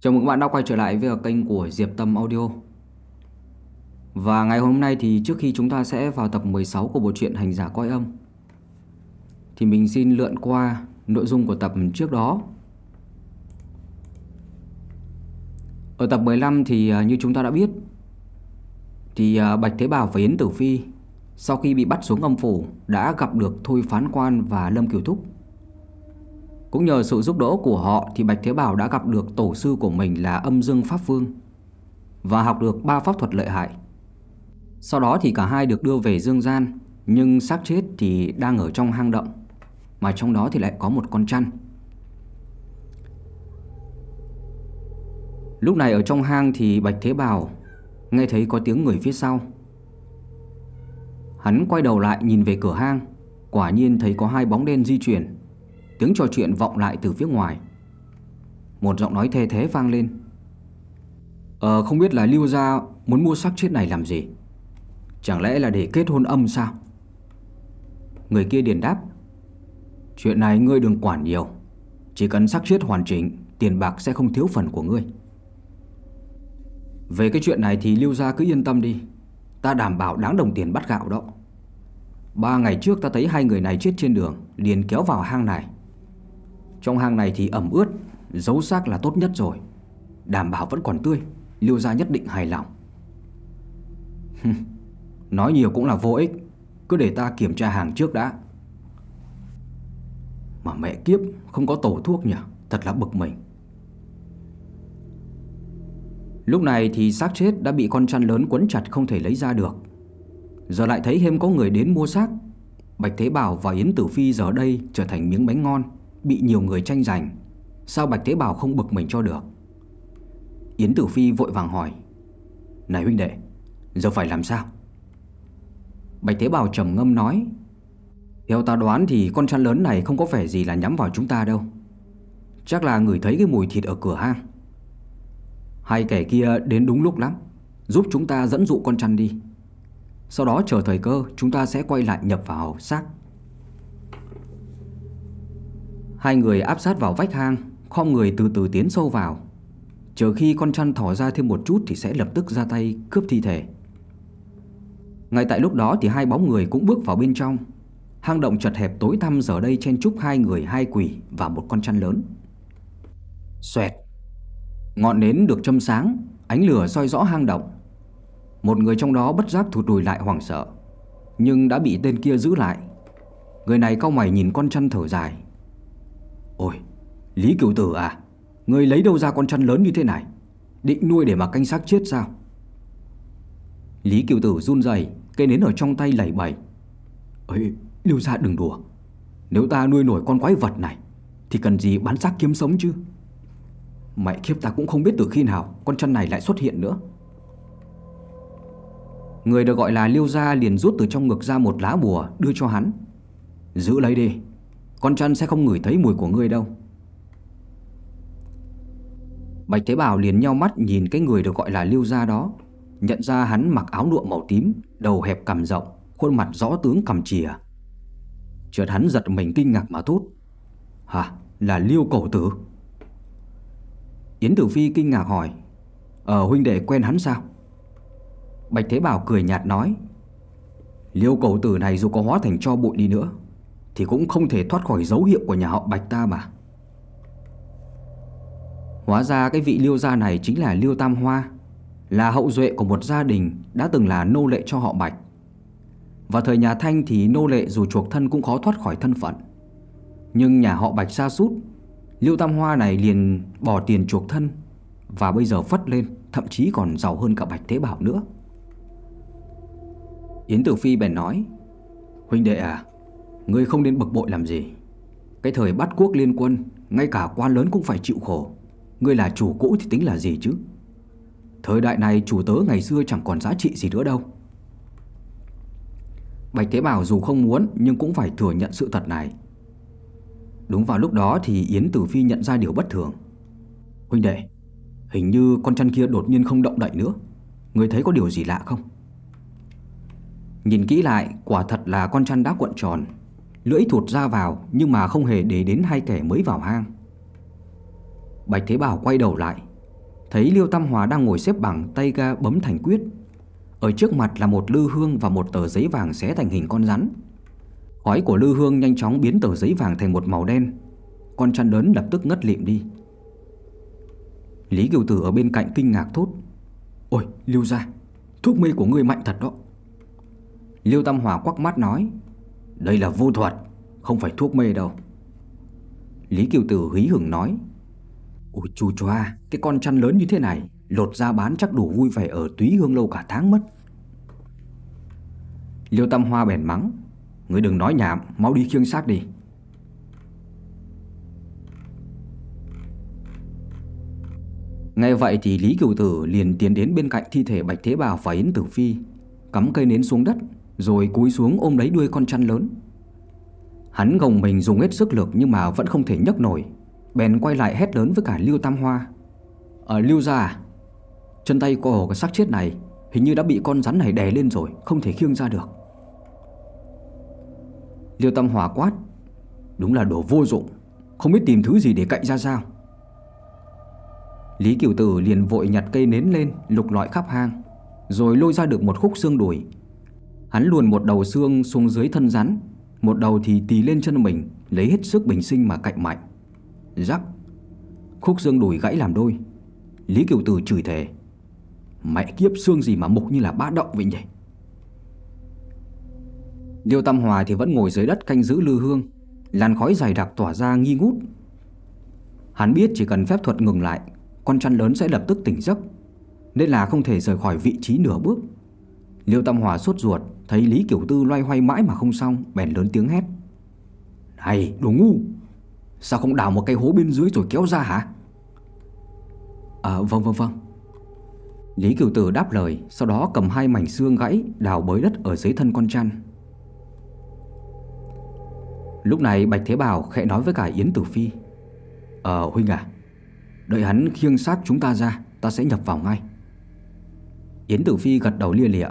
Chào mừng các bạn đã quay trở lại với kênh của Diệp Tâm Audio. Và ngày hôm nay thì trước khi chúng ta sẽ vào tập 16 của bộ truyện Hành giả coi âm, Thì mình xin lượn qua nội dung của tập trước đó. Ở tập 15 thì à, như chúng ta đã biết, Thì à, Bạch Thế Bảo và Yến Tử Phi Sau khi bị bắt xuống âm phủ Đã gặp được Thôi Phán Quan và Lâm Kiều Thúc cũng nhờ sự giúp đỡ của họ thì Bạch Thế Bảo đã gặp được tổ sư của mình là âm dương Pháp Vương và học được ba pháp thuật lợi hại. Sau đó thì cả hai được đưa về dương gian nhưng xác chết thì đang ở trong hang động mà trong đó thì lại có một con chăn. Lúc này ở trong hang thì Bạch Thế Bảo nghe thấy có tiếng người phía sau. Hắn quay đầu lại nhìn về cửa hang, quả nhiên thấy có hai bóng đen di chuyển Tiếng trò chuyện vọng lại từ phía ngoài. Một giọng nói thê thế vang lên. Ờ không biết là Lưu Gia muốn mua xác chết này làm gì? Chẳng lẽ là để kết hôn âm sao? Người kia điền đáp. Chuyện này ngươi đừng quản nhiều. Chỉ cần xác chết hoàn chỉnh, Tiền bạc sẽ không thiếu phần của ngươi. Về cái chuyện này thì Lưu Gia cứ yên tâm đi. Ta đảm bảo đáng đồng tiền bắt gạo đó. Ba ngày trước ta thấy hai người này chết trên đường, Liền kéo vào hang này trong hang này thì ẩm ướt, Giấu xác là tốt nhất rồi. Đảm bảo vẫn còn tươi Liêu gia nhất định hài lòng. Nói nhiều cũng là vô ích, Cứ để ta kiểm tra hàng trước đã. Mà mẹ kiếp, Không có tổ thuốc nhỉ? Thật là bực mình. Lúc này thì xác chết đã bị con chăn lớn quấn chặt không thể lấy ra được. Giờ lại thấy thêm có người đến mua xác. Bạch Thế Bảo và Yến Tử Phi giờ đây trở thành miếng bánh ngon. Bị nhiều người tranh giành, Sao Bạch Thế Bảo không bực mình cho được? Yến Tử Phi vội vàng hỏi, Này huynh đệ, Giờ phải làm sao? Bạch Thế Bảo trầm ngâm nói, Theo ta đoán thì con chăn lớn này không có vẻ gì là nhắm vào chúng ta đâu. Chắc là người thấy cái mùi thịt ở cửa hang Hai kẻ kia đến đúng lúc lắm, Giúp chúng ta dẫn dụ con chăn đi. Sau đó chờ thời cơ, Chúng ta sẽ quay lại nhập vào xác. Hai người áp sát vào vách hang, Khom người từ từ tiến sâu vào. Chờ khi con chăn thỏ ra thêm một chút Thì sẽ lập tức ra tay cướp thi thể. Ngay tại lúc đó thì hai bóng người cũng bước vào bên trong. Hang động chật hẹp tối tăm giờ đây chen chúc hai người, hai quỷ và một con chăn lớn. Xoẹt! Ngọn nến được châm sáng, Ánh lửa soi rõ hang động. Một người trong đó bất giác thụt đùi lại hoảng sợ, Nhưng đã bị tên kia giữ lại. Người này cau mày nhìn con chăn thở dài. Ôi, Lý Kiều Tử à, người lấy đâu ra con chăn lớn như thế này? Định nuôi để mà canh xác chết sao? Lý Kiều Tử run rẩy, cây nến ở trong tay lẩy bẩy. Ơi, Lưu gia đừng đùa. Nếu ta nuôi nổi con quái vật này thì cần gì bán xác kiếm sống chứ? Mẹ kiếp ta cũng không biết từ khi nào con chăn này lại xuất hiện nữa. Người được gọi là Liêu Gia liền rút từ trong ngực ra một lá bùa đưa cho hắn. Giữ lấy đi, con chăn sẽ không ngửi thấy mùi của ngươi đâu. Bạch Thế Bảo liền nhau mắt nhìn cái người được gọi là Lưu Gia đó, Nhận ra hắn mặc áo lụa màu tím, Đầu hẹp cằm rộng, Khuôn mặt rõ tướng cằm chìa. Chợt hắn giật mình kinh ngạc mà thốt, Hả, là Liêu Cổ Tử? Yến Tử Phi kinh ngạc hỏi Ờ huynh đệ quen hắn sao? Bạch Thế Bảo cười nhạt nói Liêu Cổ Tử này dù có hóa thành cho bụi đi nữa thì cũng không thể thoát khỏi dấu hiệu của nhà họ Bạch ta mà. Hóa ra cái vị liêu gia này chính là liêu tam hoa, Là hậu duệ của một gia đình đã từng là nô lệ cho họ Bạch. Và thời nhà Thanh thì nô lệ dù chuộc thân cũng khó thoát khỏi thân phận. Nhưng nhà họ Bạch xa sút, Liêu Tam Hoa này liền bỏ tiền chuộc thân Và bây giờ phất lên, Thậm chí còn giàu hơn cả Bạch Thế Bảo nữa. Yến Tử Phi bèn nói, Huynh đệ à Ngươi không nên bực bội làm gì. Cái thời bắt quốc liên quân, Ngay cả quan lớn cũng phải chịu khổ. Ngươi là chủ cũ thì tính là gì chứ? Thời đại này chủ tớ ngày xưa chẳng còn giá trị gì nữa đâu. Bạch Thế Bảo dù không muốn Nhưng cũng phải thừa nhận sự thật này. Đúng vào lúc đó thì Yến Tử Phi nhận ra điều bất thường. Huynh đệ, Hình như con chăn kia đột nhiên không động đậy nữa. Người thấy có điều gì lạ không? Nhìn kỹ lại, Quả thật là con chăn đã cuộn tròn. Lưỡi thụt ra vào Nhưng mà không hề để đến hai kẻ mới vào hang. Bạch Thế Bảo quay đầu lại, Thấy Liêu Tam Hòa đang ngồi xếp bằng tay ga bấm thành quyết. Ở trước mặt là một lư hương và một tờ giấy vàng xé thành hình con rắn. Khói của lư hương nhanh chóng biến tờ giấy vàng thành một màu đen. Con chăn lớn lập tức ngất lịm đi. Lý Kiều Tử ở bên cạnh kinh ngạc thốt, Ôi, Liêu gia, Thuốc mê của ngươi mạnh thật đó. Liêu Tam Hòa quắc mắt nói đây là vô thuật, Không phải thuốc mê đâu. Lý Kiều Tử hí hửng nói, Ôi chú choa, Cái con chăn lớn như thế này, Lột ra bán chắc đủ vui vẻ ở túy hương lâu cả tháng mất. Liêu Tam Hoa bèn mắng Ngươi đừng nói nhảm, Mau đi khiêng xác đi. Nghe vậy thì Lý Kiều Tử liền tiến đến bên cạnh thi thể Bạch Thế Bào và Yến Tử Phi, Cắm cây nến xuống đất. Rồi cúi xuống ôm lấy đuôi con chăn lớn. Hắn gồng mình dùng hết sức lực Nhưng mà vẫn không thể nhấc nổi, Bèn quay lại hét lớn với cả Lưu Tam Hoa. Ở Lưu gia à, Chân tay của cái xác chết này Hình như đã bị con rắn này đè lên rồi, Không thể khiêng ra được. Liêu Tam Hòa quát, Đúng là đồ vô dụng, Không biết tìm thứ gì để cậy ra sao. Lý Kiều Tử liền vội nhặt cây nến lên, Lục lọi khắp hang, Rồi lôi ra được một khúc xương đùi Hắn luồn một đầu xương xuống dưới thân rắn, Một đầu thì tì lên chân mình, Lấy hết sức bình sinh mà cạnh mạnh Rắc, Khúc xương đùi gãy làm đôi. Lý Kiều Tử chửi thề, Mẹ kiếp xương gì mà mục như là bá động vậy nhỉ? Liêu Tam Hòa thì vẫn ngồi dưới đất canh giữ lư hương, Làn khói dày đặc tỏa ra nghi ngút. Hắn biết chỉ cần phép thuật ngừng lại, Con chăn lớn sẽ lập tức tỉnh giấc, Nên là không thể rời khỏi vị trí nửa bước. Liêu Tam Hòa sốt ruột Thấy Lý Kiểu Tư loay hoay mãi mà không xong, Bèn lớn tiếng hét. Này, đồ ngu, Sao không đào một cây hố bên dưới rồi kéo ra hả? À vâng vâng vâng. Lý Kiều Tử đáp lời, Sau đó cầm hai mảnh xương gãy Đào bới đất ở dưới thân con chăn. Lúc này Bạch Thế Bảo khẽ nói với cả Yến Tử Phi. Ờ Huynh à Đợi hắn khiêng xác chúng ta ra, Ta sẽ nhập vào ngay. Yến Tử Phi gật đầu lia lịa.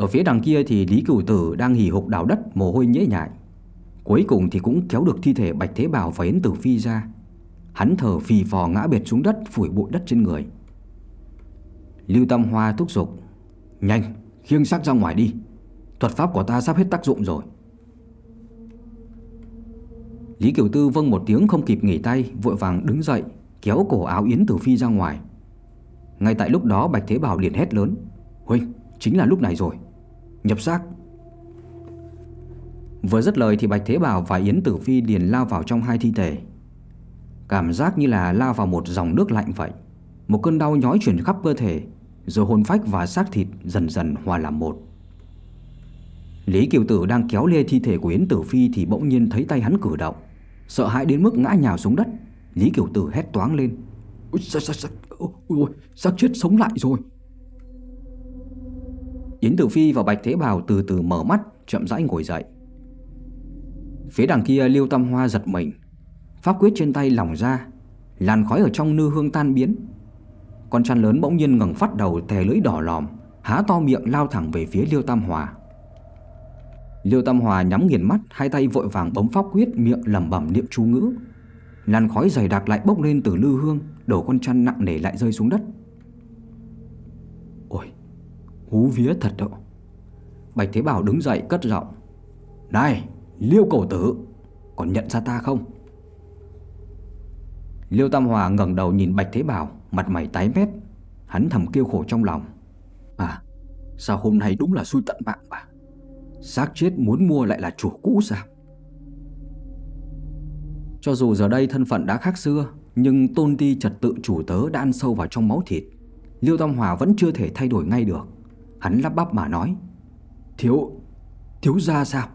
Ở phía đằng kia thì Lý Cửu Tử đang hì hục đào đất, mồ hôi nhễ nhại. Cuối cùng thì cũng kéo được thi thể Bạch Thế Bảo và Yến Tử Phi ra. Hắn thở phì phò ngã biệt xuống đất, phủi bụi đất trên người. Lưu Tâm Hoa thúc giục, Nhanh, khiêng xác ra ngoài đi. Thuật pháp của ta sắp hết tác dụng rồi. Lý Kiều Tư vâng một tiếng không kịp nghỉ tay, Vội vàng đứng dậy, Kéo cổ áo Yến Tử Phi ra ngoài. Ngay tại lúc đó Bạch Thế Bảo liền hét lớn Huynh chính là lúc này rồi. Nhập xác Vừa dứt lời thì Bạch Thế Bảo và Yến Tử Phi liền lao vào trong hai thi thể. Cảm giác như là lao vào một dòng nước lạnh vậy. Một cơn đau nhói chuyển khắp cơ thể Rồi hồn phách và xác thịt dần dần hòa làm một. Lý Kiều Tử đang kéo lê thi thể của Yến Tử Phi Thì bỗng nhiên thấy tay hắn cử động. Sợ hãi đến mức ngã nhào xuống đất Lý Kiều Tử hét toáng lên. Ôi, sao, sao, sao, ôi, sao chết sống lại rồi. Yến Tử Phi và Bạch Thế Bảo từ từ mở mắt, Chậm rãi ngồi dậy. Phía đằng kia Liêu Tam Hoa giật mình. Pháp quyết trên tay lỏng ra, Làn khói ở trong nư hương tan biến. Con chăn lớn bỗng nhiên ngẩng phát đầu, Thè lưỡi đỏ lòm, Há to miệng lao thẳng về phía Liêu Tam Hòa Liêu Tam Hòa nhắm nghiền mắt, Hai tay vội vàng bấm pháp quyết, Miệng lẩm bẩm niệm chú ngữ. Làn khói dày đặc lại bốc lên từ lư hương Đổ con chăn nặng nề lại rơi xuống đất. Hú vía thật đó Bạch Thế Bảo đứng dậy cất giọng, Này, Liêu cổ tử, Còn nhận ra ta không? Liêu Tam Hòa ngẩng đầu nhìn Bạch Thế Bảo, Mặt mày tái mét. Hắn thầm kêu khổ trong lòng À sao hôm nay đúng là xui tận mạng mà? Xác chết muốn mua lại là chủ cũ sao? Cho dù giờ đây thân phận đã khác xưa, Nhưng tôn ti trật tự chủ tớ đã ăn sâu vào trong máu thịt. Liêu Tam Hòa vẫn chưa thể thay đổi ngay được. Hắn lắp bắp mà nói Thiếu, thiếu ra sao?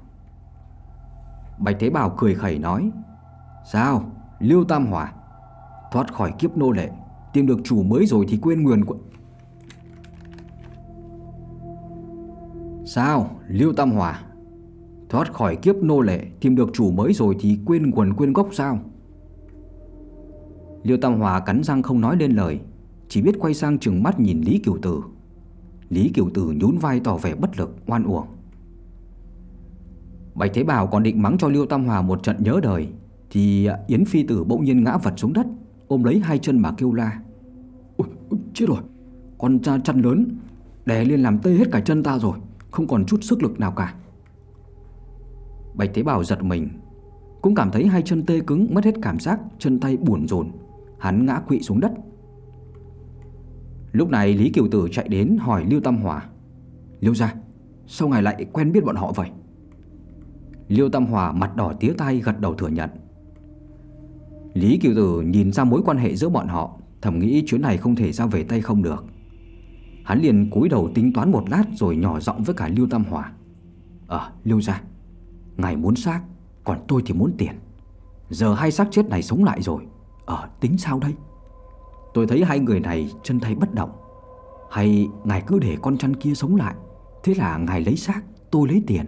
Bạch Thế Bảo cười khẩy nói Sao, Liêu Tam Hòa Thoát khỏi kiếp nô lệ Tìm được chủ mới rồi thì quên nguyền của Sao? Liêu Tam Hòa Thoát khỏi kiếp nô lệ Tìm được chủ mới rồi thì quên quần quên gốc sao? Liêu Tam Hòa cắn răng không nói lên lời Chỉ biết quay sang chừng mắt nhìn Lý Kiều Tử. Lý Kiều Tử nhún vai tỏ vẻ bất lực oan uổng. Bạch Thế Bảo còn định mắng cho Liêu Tam Hòa một trận nhớ đời Thì Yến Phi Tử bỗng nhiên ngã vật xuống đất Ôm lấy hai chân mà kêu la. Ôi, chết rồi Con cha chăn lớn Đè lên làm tê hết cả chân ta rồi Không còn chút sức lực nào cả. Bạch Thế Bảo giật mình Cũng cảm thấy hai chân tê cứng Mất hết cảm giác chân tay buồn rồn Hắn ngã quỵ xuống đất Lúc này Lý Kiều Tử chạy đến hỏi lưu Tam Hòa, lưu ra Sao ngài lại quen biết bọn họ vậy? Lưu Tam Hòa mặt đỏ tía tay gật đầu thừa nhận. Lý Kiều Tử nhìn ra mối quan hệ giữa bọn họ, Thầm nghĩ chuyến này không thể ra về tay không được. Hắn liền cúi đầu tính toán một lát Rồi nhỏ giọng với cả lưu Tam Hòa Ờ lưu ra Ngài muốn xác, Còn tôi thì muốn tiền. Giờ hai xác chết này sống lại rồi. Ờ tính sao đây? Tôi thấy hai người này chân tay bất động. Hay ngài cứ để con chăn kia sống lại, Thế là ngài lấy xác, Tôi lấy tiền.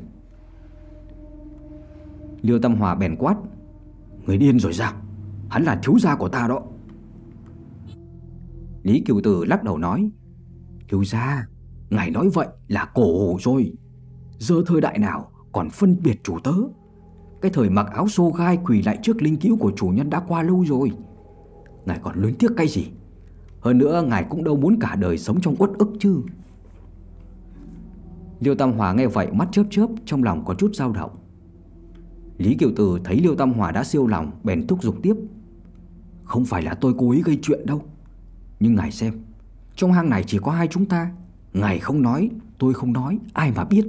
Liêu Tâm Hòa bèn quát, Người điên rồi sao? Hắn là thiếu gia của ta đó. Lý Kiều Tử lắc đầu nói, Thiếu gia, Ngài nói vậy là cổ hủ rồi. Giờ thời đại nào còn phân biệt chủ tớ? Cái thời mặc áo xô gai quỳ lại trước linh cứu của chủ nhân đã qua lâu rồi. Ngài còn luyến tiếc cái gì? Hơn nữa, ngài cũng đâu muốn cả đời sống trong uất ức chứ. Liêu Tam Hòa nghe vậy, mắt chớp chớp, Trong lòng có chút dao động. Lý Kiều Tử thấy Liêu Tam Hòa đã siêu lòng, Bèn thúc giục tiếp. Không phải là tôi cố ý gây chuyện đâu. Nhưng ngài xem, Trong hang này chỉ có hai chúng ta. Ngài không nói, tôi không nói, Ai mà biết.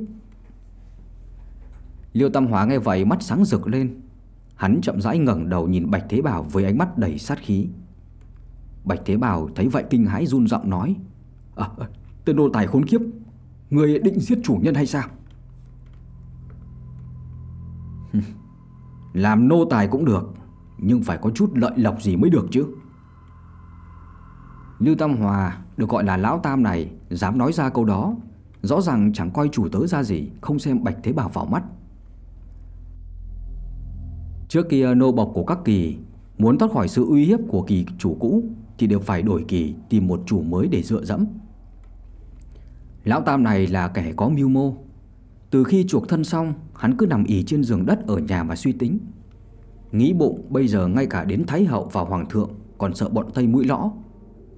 Liêu Tam Hòa nghe vậy, mắt sáng rực lên. Hắn chậm rãi ngẩng đầu nhìn Bạch Thế Bảo Với ánh mắt đầy sát khí. Bạch Thế Bảo thấy vậy kinh hãi run giọng nói À, tên nô tài khốn kiếp Người định giết chủ nhân hay sao? Làm nô tài cũng được Nhưng phải có chút lợi lộc gì mới được chứ. Lưu Tam Hòa được gọi là Lão Tam này Dám nói ra câu đó Rõ ràng chẳng coi chủ tớ ra gì Không xem Bạch Thế Bảo vào mắt. Trước kia nô bộc của các kỳ Muốn thoát khỏi sự uy hiếp của kỳ chủ cũ thì đều phải đổi kỳ, Tìm một chủ mới để dựa dẫm. Lão Tam này là kẻ có mưu mô. Từ khi chuộc thân xong, Hắn cứ nằm ỉ trên giường đất ở nhà mà suy tính. Nghĩ bụng, bây giờ ngay cả đến Thái Hậu và Hoàng thượng Còn sợ bọn Tây mũi lõ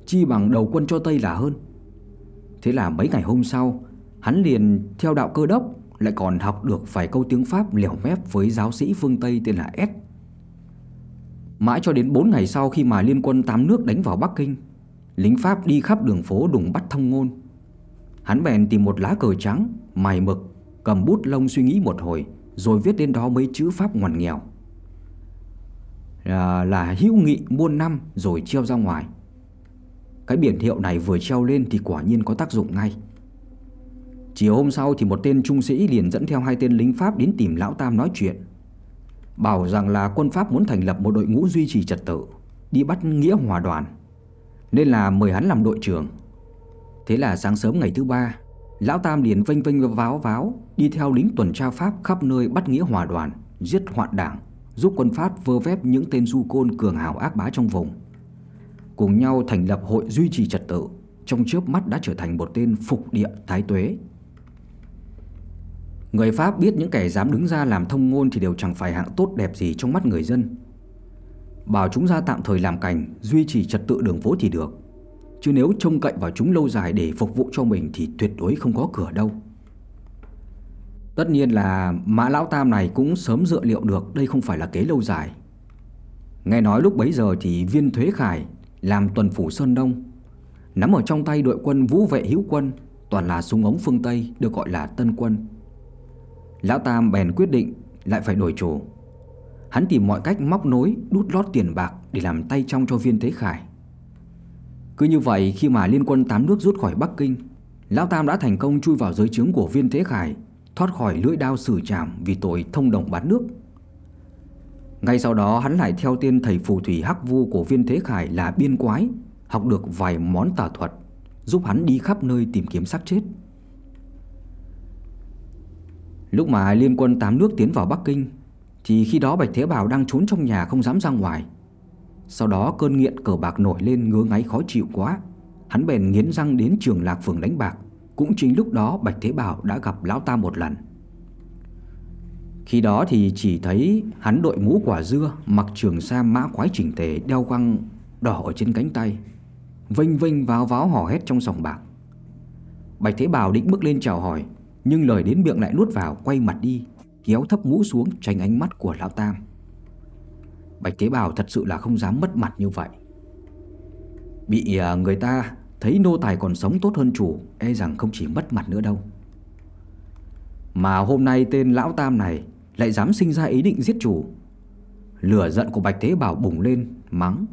Chi bằng đầu quân cho Tây là hơn. Thế là mấy ngày hôm sau, Hắn liền theo đạo cơ đốc Lại còn học được vài câu tiếng Pháp lẻo mép Với giáo sĩ phương Tây tên là S. Mãi cho đến 4 ngày sau khi mà liên quân tám nước đánh vào Bắc Kinh Lính Pháp đi khắp đường phố đùng bắt thông ngôn. Hắn bèn tìm một lá cờ trắng Mài mực Cầm bút lông suy nghĩ một hồi Rồi viết lên đó mấy chữ Pháp ngoằn nghèo. Là, là hữu nghị muôn năm Rồi treo ra ngoài. Cái biển hiệu này vừa treo lên Thì quả nhiên có tác dụng ngay. Chiều hôm sau thì một tên trung sĩ liền dẫn theo hai tên lính Pháp đến tìm Lão Tam nói chuyện. Bảo rằng là quân Pháp muốn thành lập một đội ngũ duy trì trật tự, Đi bắt nghĩa hòa đoàn, Nên là mời hắn làm đội trưởng. Thế là sáng sớm ngày thứ ba, Lão Tam liền vênh vênh váo váo Đi theo lính tuần tra Pháp khắp nơi bắt nghĩa hòa đoàn, Giết hoạn đảng, Giúp quân Pháp vơ vép những tên du côn cường hào ác bá trong vùng. Cùng nhau thành lập hội duy trì trật tự, Trong chớp mắt đã trở thành một tên phục địa thái tuế. Người Pháp biết những kẻ dám đứng ra làm thông ngôn Thì đều chẳng phải hạng tốt đẹp gì trong mắt người dân. Bảo chúng ra tạm thời làm cảnh, Duy trì trật tự đường phố thì được. Chứ nếu trông cậy vào chúng lâu dài để phục vụ cho mình Thì tuyệt đối không có cửa đâu. Tất nhiên là Mã Lão Tam này cũng sớm dựa liệu được Đây không phải là kế lâu dài. Nghe nói lúc bấy giờ thì viên thuế khải Làm tuần phủ Sơn Đông, Nắm ở trong tay đội quân vũ vệ hữu quân, Toàn là súng ống phương Tây, Được gọi là Tân Quân. Lão Tam bèn quyết định Lại phải đổi chủ. Hắn tìm mọi cách móc nối, Đút lót tiền bạc để làm tay trong cho viên thế khải. Cứ như vậy, khi mà liên quân tám nước rút khỏi Bắc Kinh, Lão Tam đã thành công chui vào giới trướng của viên thế khải, Thoát khỏi lưỡi đao xử trảm Vì tội thông đồng bán nước. Ngay sau đó, hắn lại theo tên thầy phù thủy hắc vu của viên thế khải là biên quái, Học được vài món tà thuật, Giúp hắn đi khắp nơi tìm kiếm xác chết. Lúc mà liên quân tám nước tiến vào Bắc Kinh, Thì khi đó Bạch Thế Bảo đang trốn trong nhà không dám ra ngoài. Sau đó cơn nghiện cờ bạc nổi lên ngứa ngáy khó chịu quá. Hắn bèn nghiến răng đến trường lạc phường đánh bạc. Cũng chính lúc đó Bạch Thế Bảo đã gặp Lão Tam một lần. Khi đó thì chỉ thấy hắn đội mũ quả dưa, Mặc trường sa mã quái chỉnh tề, Đeo quăng đỏ ở trên cánh tay Vinh vinh váo váo hò hét trong sòng bạc. Bạch Thế Bảo định bước lên chào hỏi nhưng lời đến miệng lại nuốt vào, Quay mặt đi, Kéo thấp mũ xuống, tránh ánh mắt của Lão Tam. Bạch Thế Bảo thật sự là không dám mất mặt như vậy. Bị à, người ta thấy nô tài còn sống tốt hơn chủ E rằng không chỉ mất mặt nữa đâu. Mà hôm nay tên Lão Tam này Lại dám sinh ra ý định giết chủ. Lửa giận của Bạch Thế Bảo bùng lên, Mắng.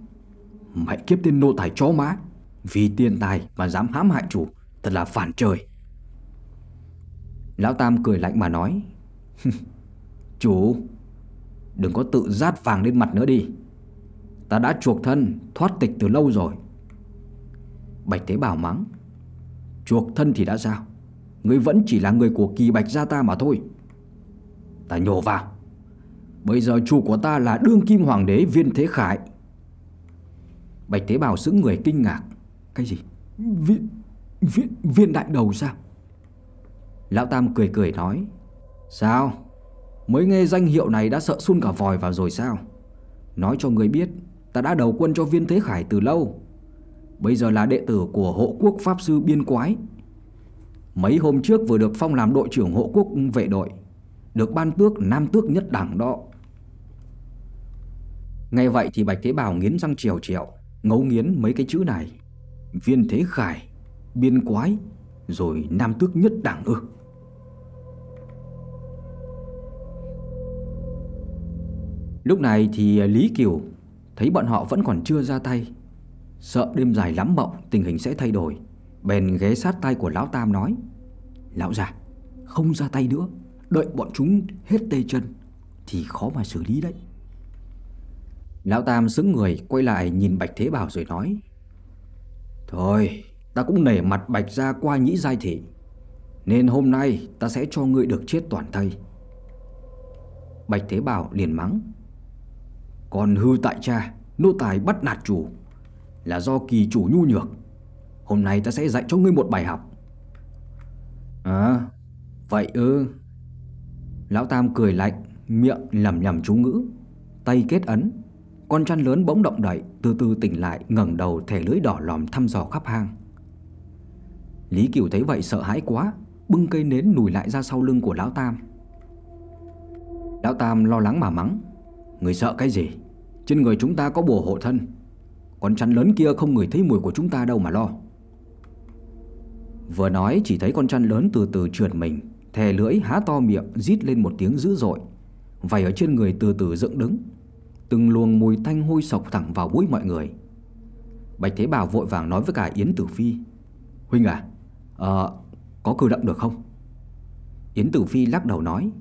Mày kiếp tên nô tài chó má. Vì tiền tài mà dám hãm hại chủ, Thật là phản trời. Lão Tam cười lạnh mà nói Chủ Đừng có tự rát vàng lên mặt nữa đi. Ta đã chuộc thân Thoát tịch từ lâu rồi. Bạch Thế Bảo mắng Chuộc thân thì đã sao? Ngươi vẫn chỉ là người của kỳ bạch gia ta mà thôi. Ta nhổ vào Bây giờ chủ của ta là đương kim hoàng đế viên thế khải. Bạch Thế Bảo sững người kinh ngạc Cái gì? Viên, viên, viên đại đầu sao? Lão Tam cười cười nói, Sao? Mới nghe danh hiệu này đã sợ sun cả vòi vào rồi sao? Nói cho người biết, Ta đã đầu quân cho viên thế khải từ lâu. Bây giờ là đệ tử của hộ quốc pháp sư biên quái. Mấy hôm trước vừa được phong làm đội trưởng hộ quốc vệ đội, Được ban tước nam tước nhất đẳng đó. Nghe vậy thì Bạch Thế Bảo nghiến răng trèo trèo, Ngấu nghiến mấy cái chữ này, Viên Thế Khải, Biên Quái, Rồi Nam Tước Nhất đẳng ư? Lúc này thì à, Lý Kiều Thấy bọn họ vẫn còn chưa ra tay. Sợ đêm dài lắm mộng, Tình hình sẽ thay đổi. Bèn ghé sát tay của Lão Tam nói, Lão già, Không ra tay nữa. Đợi bọn chúng hết tê chân Thì khó mà xử lý đấy. Lão Tam xứng người, quay lại nhìn Bạch Thế Bảo rồi nói, Thôi, ta cũng nể mặt Bạch ra qua nhĩ giai thị, Nên hôm nay ta sẽ cho ngươi được chết toàn thây Bạch Thế Bảo liền mắng còn hư tại cha, Nô tài bắt nạt chủ. Là do kỳ chủ nhu nhược. Hôm nay ta sẽ dạy cho ngươi một bài học. À Vậy ư? Lão Tam cười lạnh, Miệng lầm nhầm chú ngữ, Tay kết ấn. Con chăn lớn bỗng động đậy, Từ từ tỉnh lại, ngẩng đầu thẻ lưỡi đỏ lòm thăm dò khắp hang. Lý Kiều thấy vậy sợ hãi quá, Bưng cây nến nùi lại ra sau lưng của Lão Tam. Lão Tam lo lắng mà mắng. Người sợ cái gì? Trên người chúng ta có bùa hộ thân. Con chăn lớn kia không người thấy mùi của chúng ta đâu mà lo. Vừa nói, chỉ thấy con chăn lớn từ từ trượt mình, Thè lưỡi, há to miệng, rít lên một tiếng dữ dội Vảy ở trên người từ từ dựng đứng. Từng luồng mùi thanh hôi sộc thẳng vào mũi mọi người. Bạch Thế Bảo vội vàng nói với cả Yến Tử Phi, Huynh à Ờ có cử động được không? Yến Tử Phi lắc đầu nói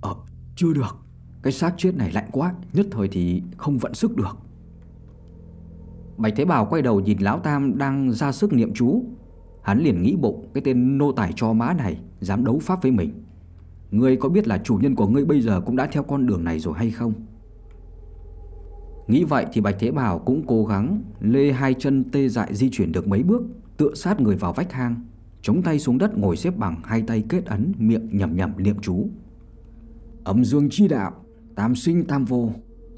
Ờ chưa được. Cái xác chết này lạnh quá Nhất thời thì không vận sức được. Bạch Thế Bảo quay đầu nhìn Lão Tam đang ra sức niệm chú. Hắn liền nghĩ bụng Cái tên nô tài cho má này Dám đấu pháp với mình. Ngươi có biết là chủ nhân của ngươi bây giờ cũng đã theo con đường này rồi hay không? Nghĩ vậy thì Bạch Thế Bảo cũng cố gắng lê hai chân tê dại di chuyển được mấy bước, tựa sát người vào vách hang, chống tay xuống đất ngồi xếp bằng hai tay kết ấn, miệng nhầm nhầm niệm chú. Âm dương chi đạo, tam sinh tam vô,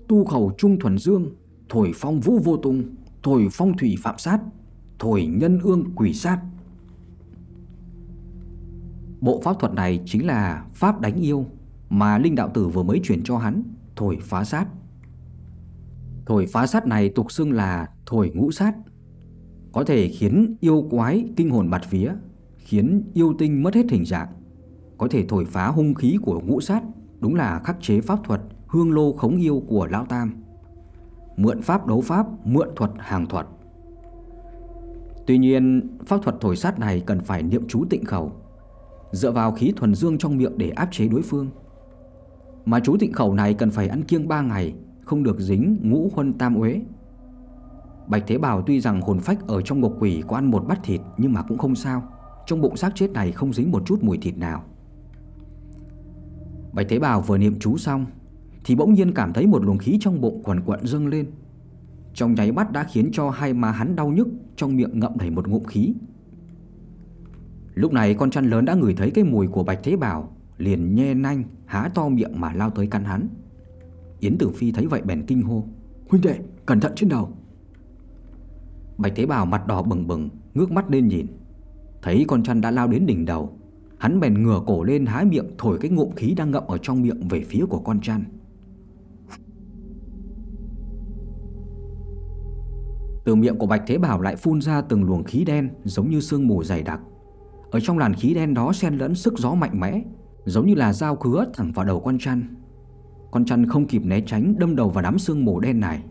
tu khẩu trung thuần dương, thổi phong vũ vô tung, thổi phong thủy phạm sát, thổi nhân ương quỷ sát. Bộ pháp thuật này chính là pháp đánh yêu mà Linh Đạo Tử vừa mới chuyển cho hắn, thổi phá sát. Thổi phá sát này tục xưng là thổi ngũ sát Có thể khiến yêu quái kinh hồn bạt vía Khiến yêu tinh mất hết hình dạng Có thể thổi phá hung khí của ngũ sát Đúng là khắc chế pháp thuật, Hương lô khống yêu của Lão Tam Mượn pháp đấu pháp, Mượn thuật hàng thuật Tuy nhiên, pháp thuật thổi sát này cần phải niệm chú tịnh khẩu, Dựa vào khí thuần dương trong miệng để áp chế đối phương Mà chú tịnh khẩu này cần phải ăn kiêng 3 ngày, không được dính ngũ huân tam uế. Bạch Thế Bảo tuy rằng hồn phách ở trong ngục quỷ có ăn một bát thịt nhưng mà cũng không sao. Trong bụng xác chết này không dính một chút mùi thịt nào. Bạch Thế Bảo vừa niệm chú xong thì bỗng nhiên cảm thấy một luồng khí trong bụng quẩn quẩn dâng lên. Trong nháy mắt đã khiến cho hai má hắn đau nhức, trong miệng ngậm đầy một ngụm khí. Lúc này con chăn lớn đã ngửi thấy cái mùi của Bạch Thế Bảo, liền nhe nanh, há to miệng mà lao tới căn hắn. Yến Tử Phi thấy vậy bèn kinh hô Huynh đệ cẩn thận trên đầu Bạch Thế Bảo mặt đỏ bừng bừng Ngước mắt lên nhìn Thấy con chăn đã lao đến đỉnh đầu Hắn bèn ngửa cổ lên hái miệng Thổi cái ngụm khí đang ngậm ở trong miệng Về phía của con chăn Từ miệng của Bạch Thế Bảo lại phun ra từng luồng khí đen, Giống như sương mù dày đặc. Ở trong làn khí đen đó xen lẫn sức gió mạnh mẽ, Giống như là dao cứa thẳng vào đầu con chăn Con chăn không kịp né tránh, Đâm đầu vào đám sương mù đen này.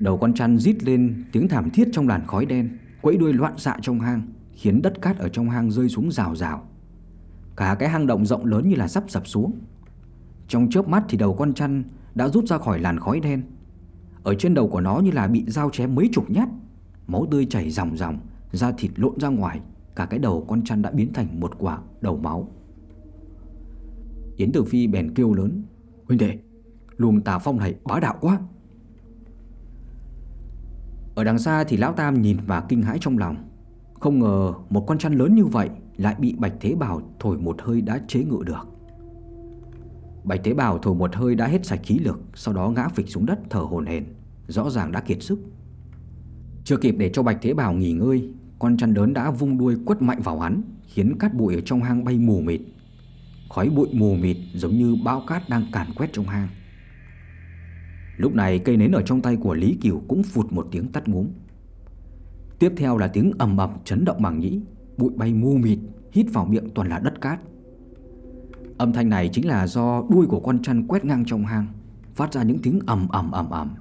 Đầu con chăn rít lên tiếng thảm thiết trong làn khói đen. Quẫy đuôi loạn xạ trong hang, Khiến đất cát ở trong hang rơi xuống rào rào. Cả cái hang động rộng lớn như là sắp sập xuống. Trong chớp mắt thì đầu con chăn đã rút ra khỏi làn khói đen. Ở trên đầu của nó như là bị dao chém mấy chục nhát. Máu tươi chảy ròng ròng, Da thịt lộn ra ngoài, Cả cái đầu con chăn đã biến thành một quả đầu máu. Yến Tử Phi bèn kêu lớn, Huynh đệ, Luồng tà phong này bá đạo quá. Ở đằng xa thì Lão Tam nhìn và kinh hãi trong lòng. Không ngờ một con chăn lớn như vậy Lại bị Bạch Thế Bảo thổi một hơi đã chế ngự được. Bạch Thế Bảo thổi một hơi đã hết sạch khí lực, Sau đó ngã phịch xuống đất thở hồn hển, Rõ ràng đã kiệt sức. Chưa kịp để cho Bạch Thế Bảo nghỉ ngơi, Con chăn lớn đã vung đuôi quất mạnh vào hắn, Khiến cát bụi ở trong hang bay mù mịt. Khói bụi mù mịt giống như bão cát đang càn quét trong hang. Lúc này cây nến ở trong tay của Lý Kiều cũng phụt một tiếng tắt ngúm. Tiếp theo là tiếng ầm ầm chấn động màng nhĩ Bụi bay mù mịt Hít vào miệng toàn là đất cát. Âm thanh này chính là do đuôi của con chăn quét ngang trong hang Phát ra những tiếng ầm ầm ầm ầm.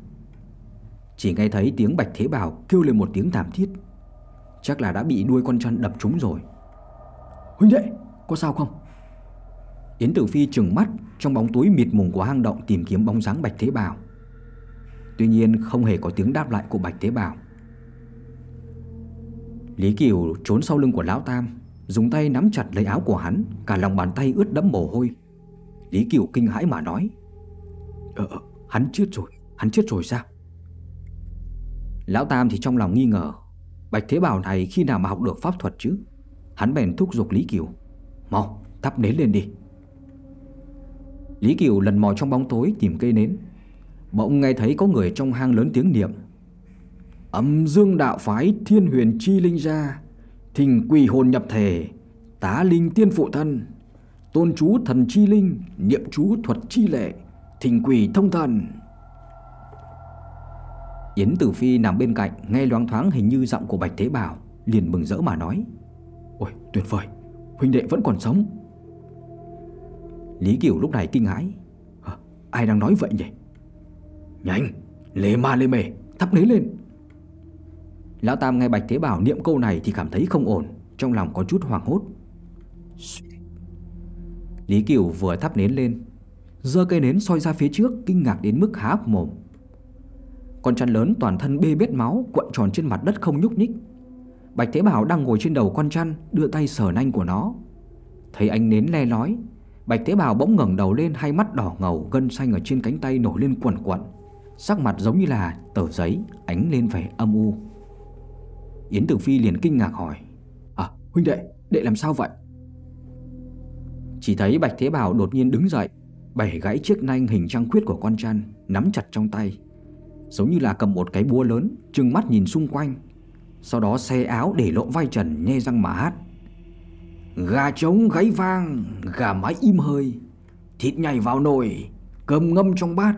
Chỉ nghe thấy tiếng Bạch Thế Bảo kêu lên một tiếng thảm thiết. Chắc là đã bị đuôi con chăn đập trúng rồi. Huynh đệ, có sao không? Yến Tử Phi trừng mắt trong bóng tối mịt mùng của hang động tìm kiếm bóng dáng Bạch Thế Bảo Tuy nhiên không hề có tiếng đáp lại của Bạch tế Bảo Lý Kiều trốn sau lưng của Lão Tam, Dùng tay nắm chặt lấy áo của hắn, Cả lòng bàn tay ướt đẫm mồ hôi. Lý Kiều kinh hãi mà nói ờ, ờ hắn chết rồi, Hắn chết rồi sao? Lão Tam thì trong lòng nghi ngờ, Bạch Thế Bảo này khi nào mà học được pháp thuật chứ? Hắn bèn thúc giục Lý Kiều, Mau, thắp nến lên đi. Lý Kiều lần mò trong bóng tối tìm cây nến Bỗng nghe thấy có người trong hang lớn tiếng niệm Âm dương đạo phái thiên huyền chi linh ra, Thình quỷ hồn nhập thể, Tá linh tiên phụ thân, Tôn chú thần chi linh, Niệm chú thuật chi lệ, Thình quỷ thông thần. Yến Tử Phi nằm bên cạnh, Nghe loáng thoáng hình như giọng của Bạch Thế Bảo, Liền mừng rỡ mà nói, Ôi, tuyệt vời, Huynh đệ vẫn còn sống. Lý Kiều lúc này kinh hãi Ai đang nói vậy nhỉ? Nhanh Lê ma lê mề, Thắp nến lên. Lão Tam nghe Bạch Thế Bảo niệm câu này Thì cảm thấy không ổn, Trong lòng có chút hoảng hốt. Lý Kiều vừa thắp nến lên Dơ cây nến soi ra phía trước, Kinh ngạc đến mức há mồm. Con chăn lớn toàn thân bê bết máu Quận tròn trên mặt đất không nhúc nhích. Bạch Thế Bảo đang ngồi trên đầu con chăn, Đưa tay sờ nanh của nó. Thấy anh nến le lói, Bạch Thế Bảo bỗng ngẩng đầu lên, Hai mắt đỏ ngầu, Gân xanh ở trên cánh tay nổi lên quẩn quẩn Sắc mặt giống như là tờ giấy Ánh lên vẻ âm u. Yến Tử Phi liền kinh ngạc hỏi À huynh đệ, đệ làm sao vậy? Chỉ thấy Bạch Thế Bảo đột nhiên đứng dậy Bẻ gãy chiếc nanh hình trăng khuyết của con chăn Nắm chặt trong tay. Giống như là cầm một cái búa lớn Trừng mắt nhìn xung quanh. Sau đó xe áo để lộ vai trần nhe răng mà hát. Gà trống gáy vang Gà mái im hơi Thịt nhảy vào nồi Cơm ngâm trong bát.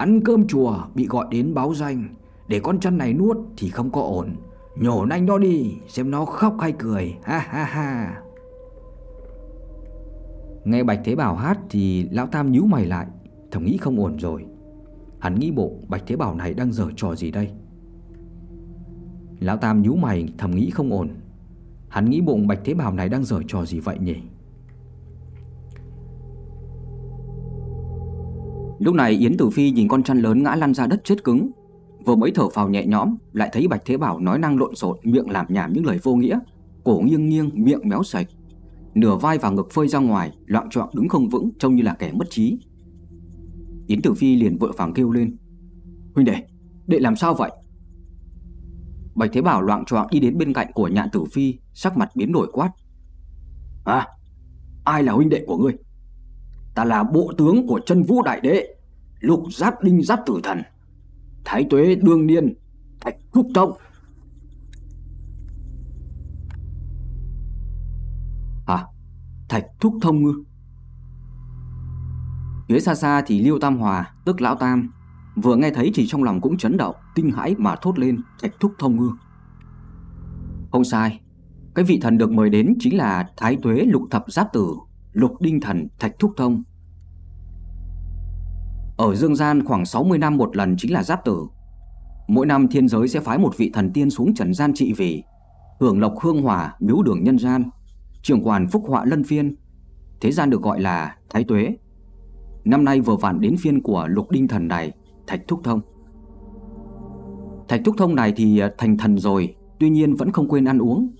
Ăn cơm chùa bị gọi đến báo danh. Để con chăn này nuốt thì không có ổn. Nhổ nanh nó đi, Xem nó khóc hay cười. Ha ha ha. Nghe Bạch Thế Bảo hát Thì Lão Tam nhíu mày lại. Thầm nghĩ không ổn rồi. Hắn nghĩ bộ Bạch Thế Bảo này đang dở trò gì đây? Lão Tam nhíu mày, thầm nghĩ không ổn. Hắn nghĩ bụng Bạch Thế Bảo này đang dở trò gì vậy nhỉ? Lúc này Yến Tử Phi nhìn con chăn lớn ngã lăn ra đất chết cứng. Vừa mới thở phào nhẹ nhõm Lại thấy Bạch Thế Bảo nói năng lộn xộn Miệng làm nhảm những lời vô nghĩa. Cổ nghiêng nghiêng miệng méo sạch. Nửa vai và ngực phơi ra ngoài Loạn trọng đứng không vững trông như là kẻ mất trí. Yến Tử Phi liền vội vàng kêu lên. Huynh đệ, đệ làm sao vậy? Bạch Thế Bảo loạn trọng đi đến bên cạnh của nhạn Tử Phi Sắc mặt biến đổi quát. À, ai là huynh đệ của ngươi? Ta là bộ tướng của chân vũ đại đế Lục giáp đinh giáp tử thần. Thái tuế đương niên Thạch Thúc Thông à Thạch Thúc Thông ngư Phía xa xa thì Liêu Tam Hòa, tức Lão Tam, vừa nghe thấy thì trong lòng cũng chấn động, kinh hãi mà thốt lên Thạch Thúc Thông ngư Không sai, cái vị thần được mời đến chính là Thái Tuế Lục Thập Giáp Tử, Lục Đinh Thần Thạch Thúc Thông. Ở Dương Gian khoảng 60 năm một lần chính là Giáp Tử. Mỗi năm thiên giới sẽ phái một vị thần tiên xuống trần gian trị vì, hưởng lộc hương hỏa, miếu đường nhân gian, trưởng quản phúc họa lân phiên. Thế gian được gọi là Thái Tuế. Năm nay vừa vặn đến phiên của Lục Đinh Thần này, Thạch Thúc Thông. Thạch Thúc Thông này thì à, thành thần rồi, tuy nhiên vẫn không quên ăn uống.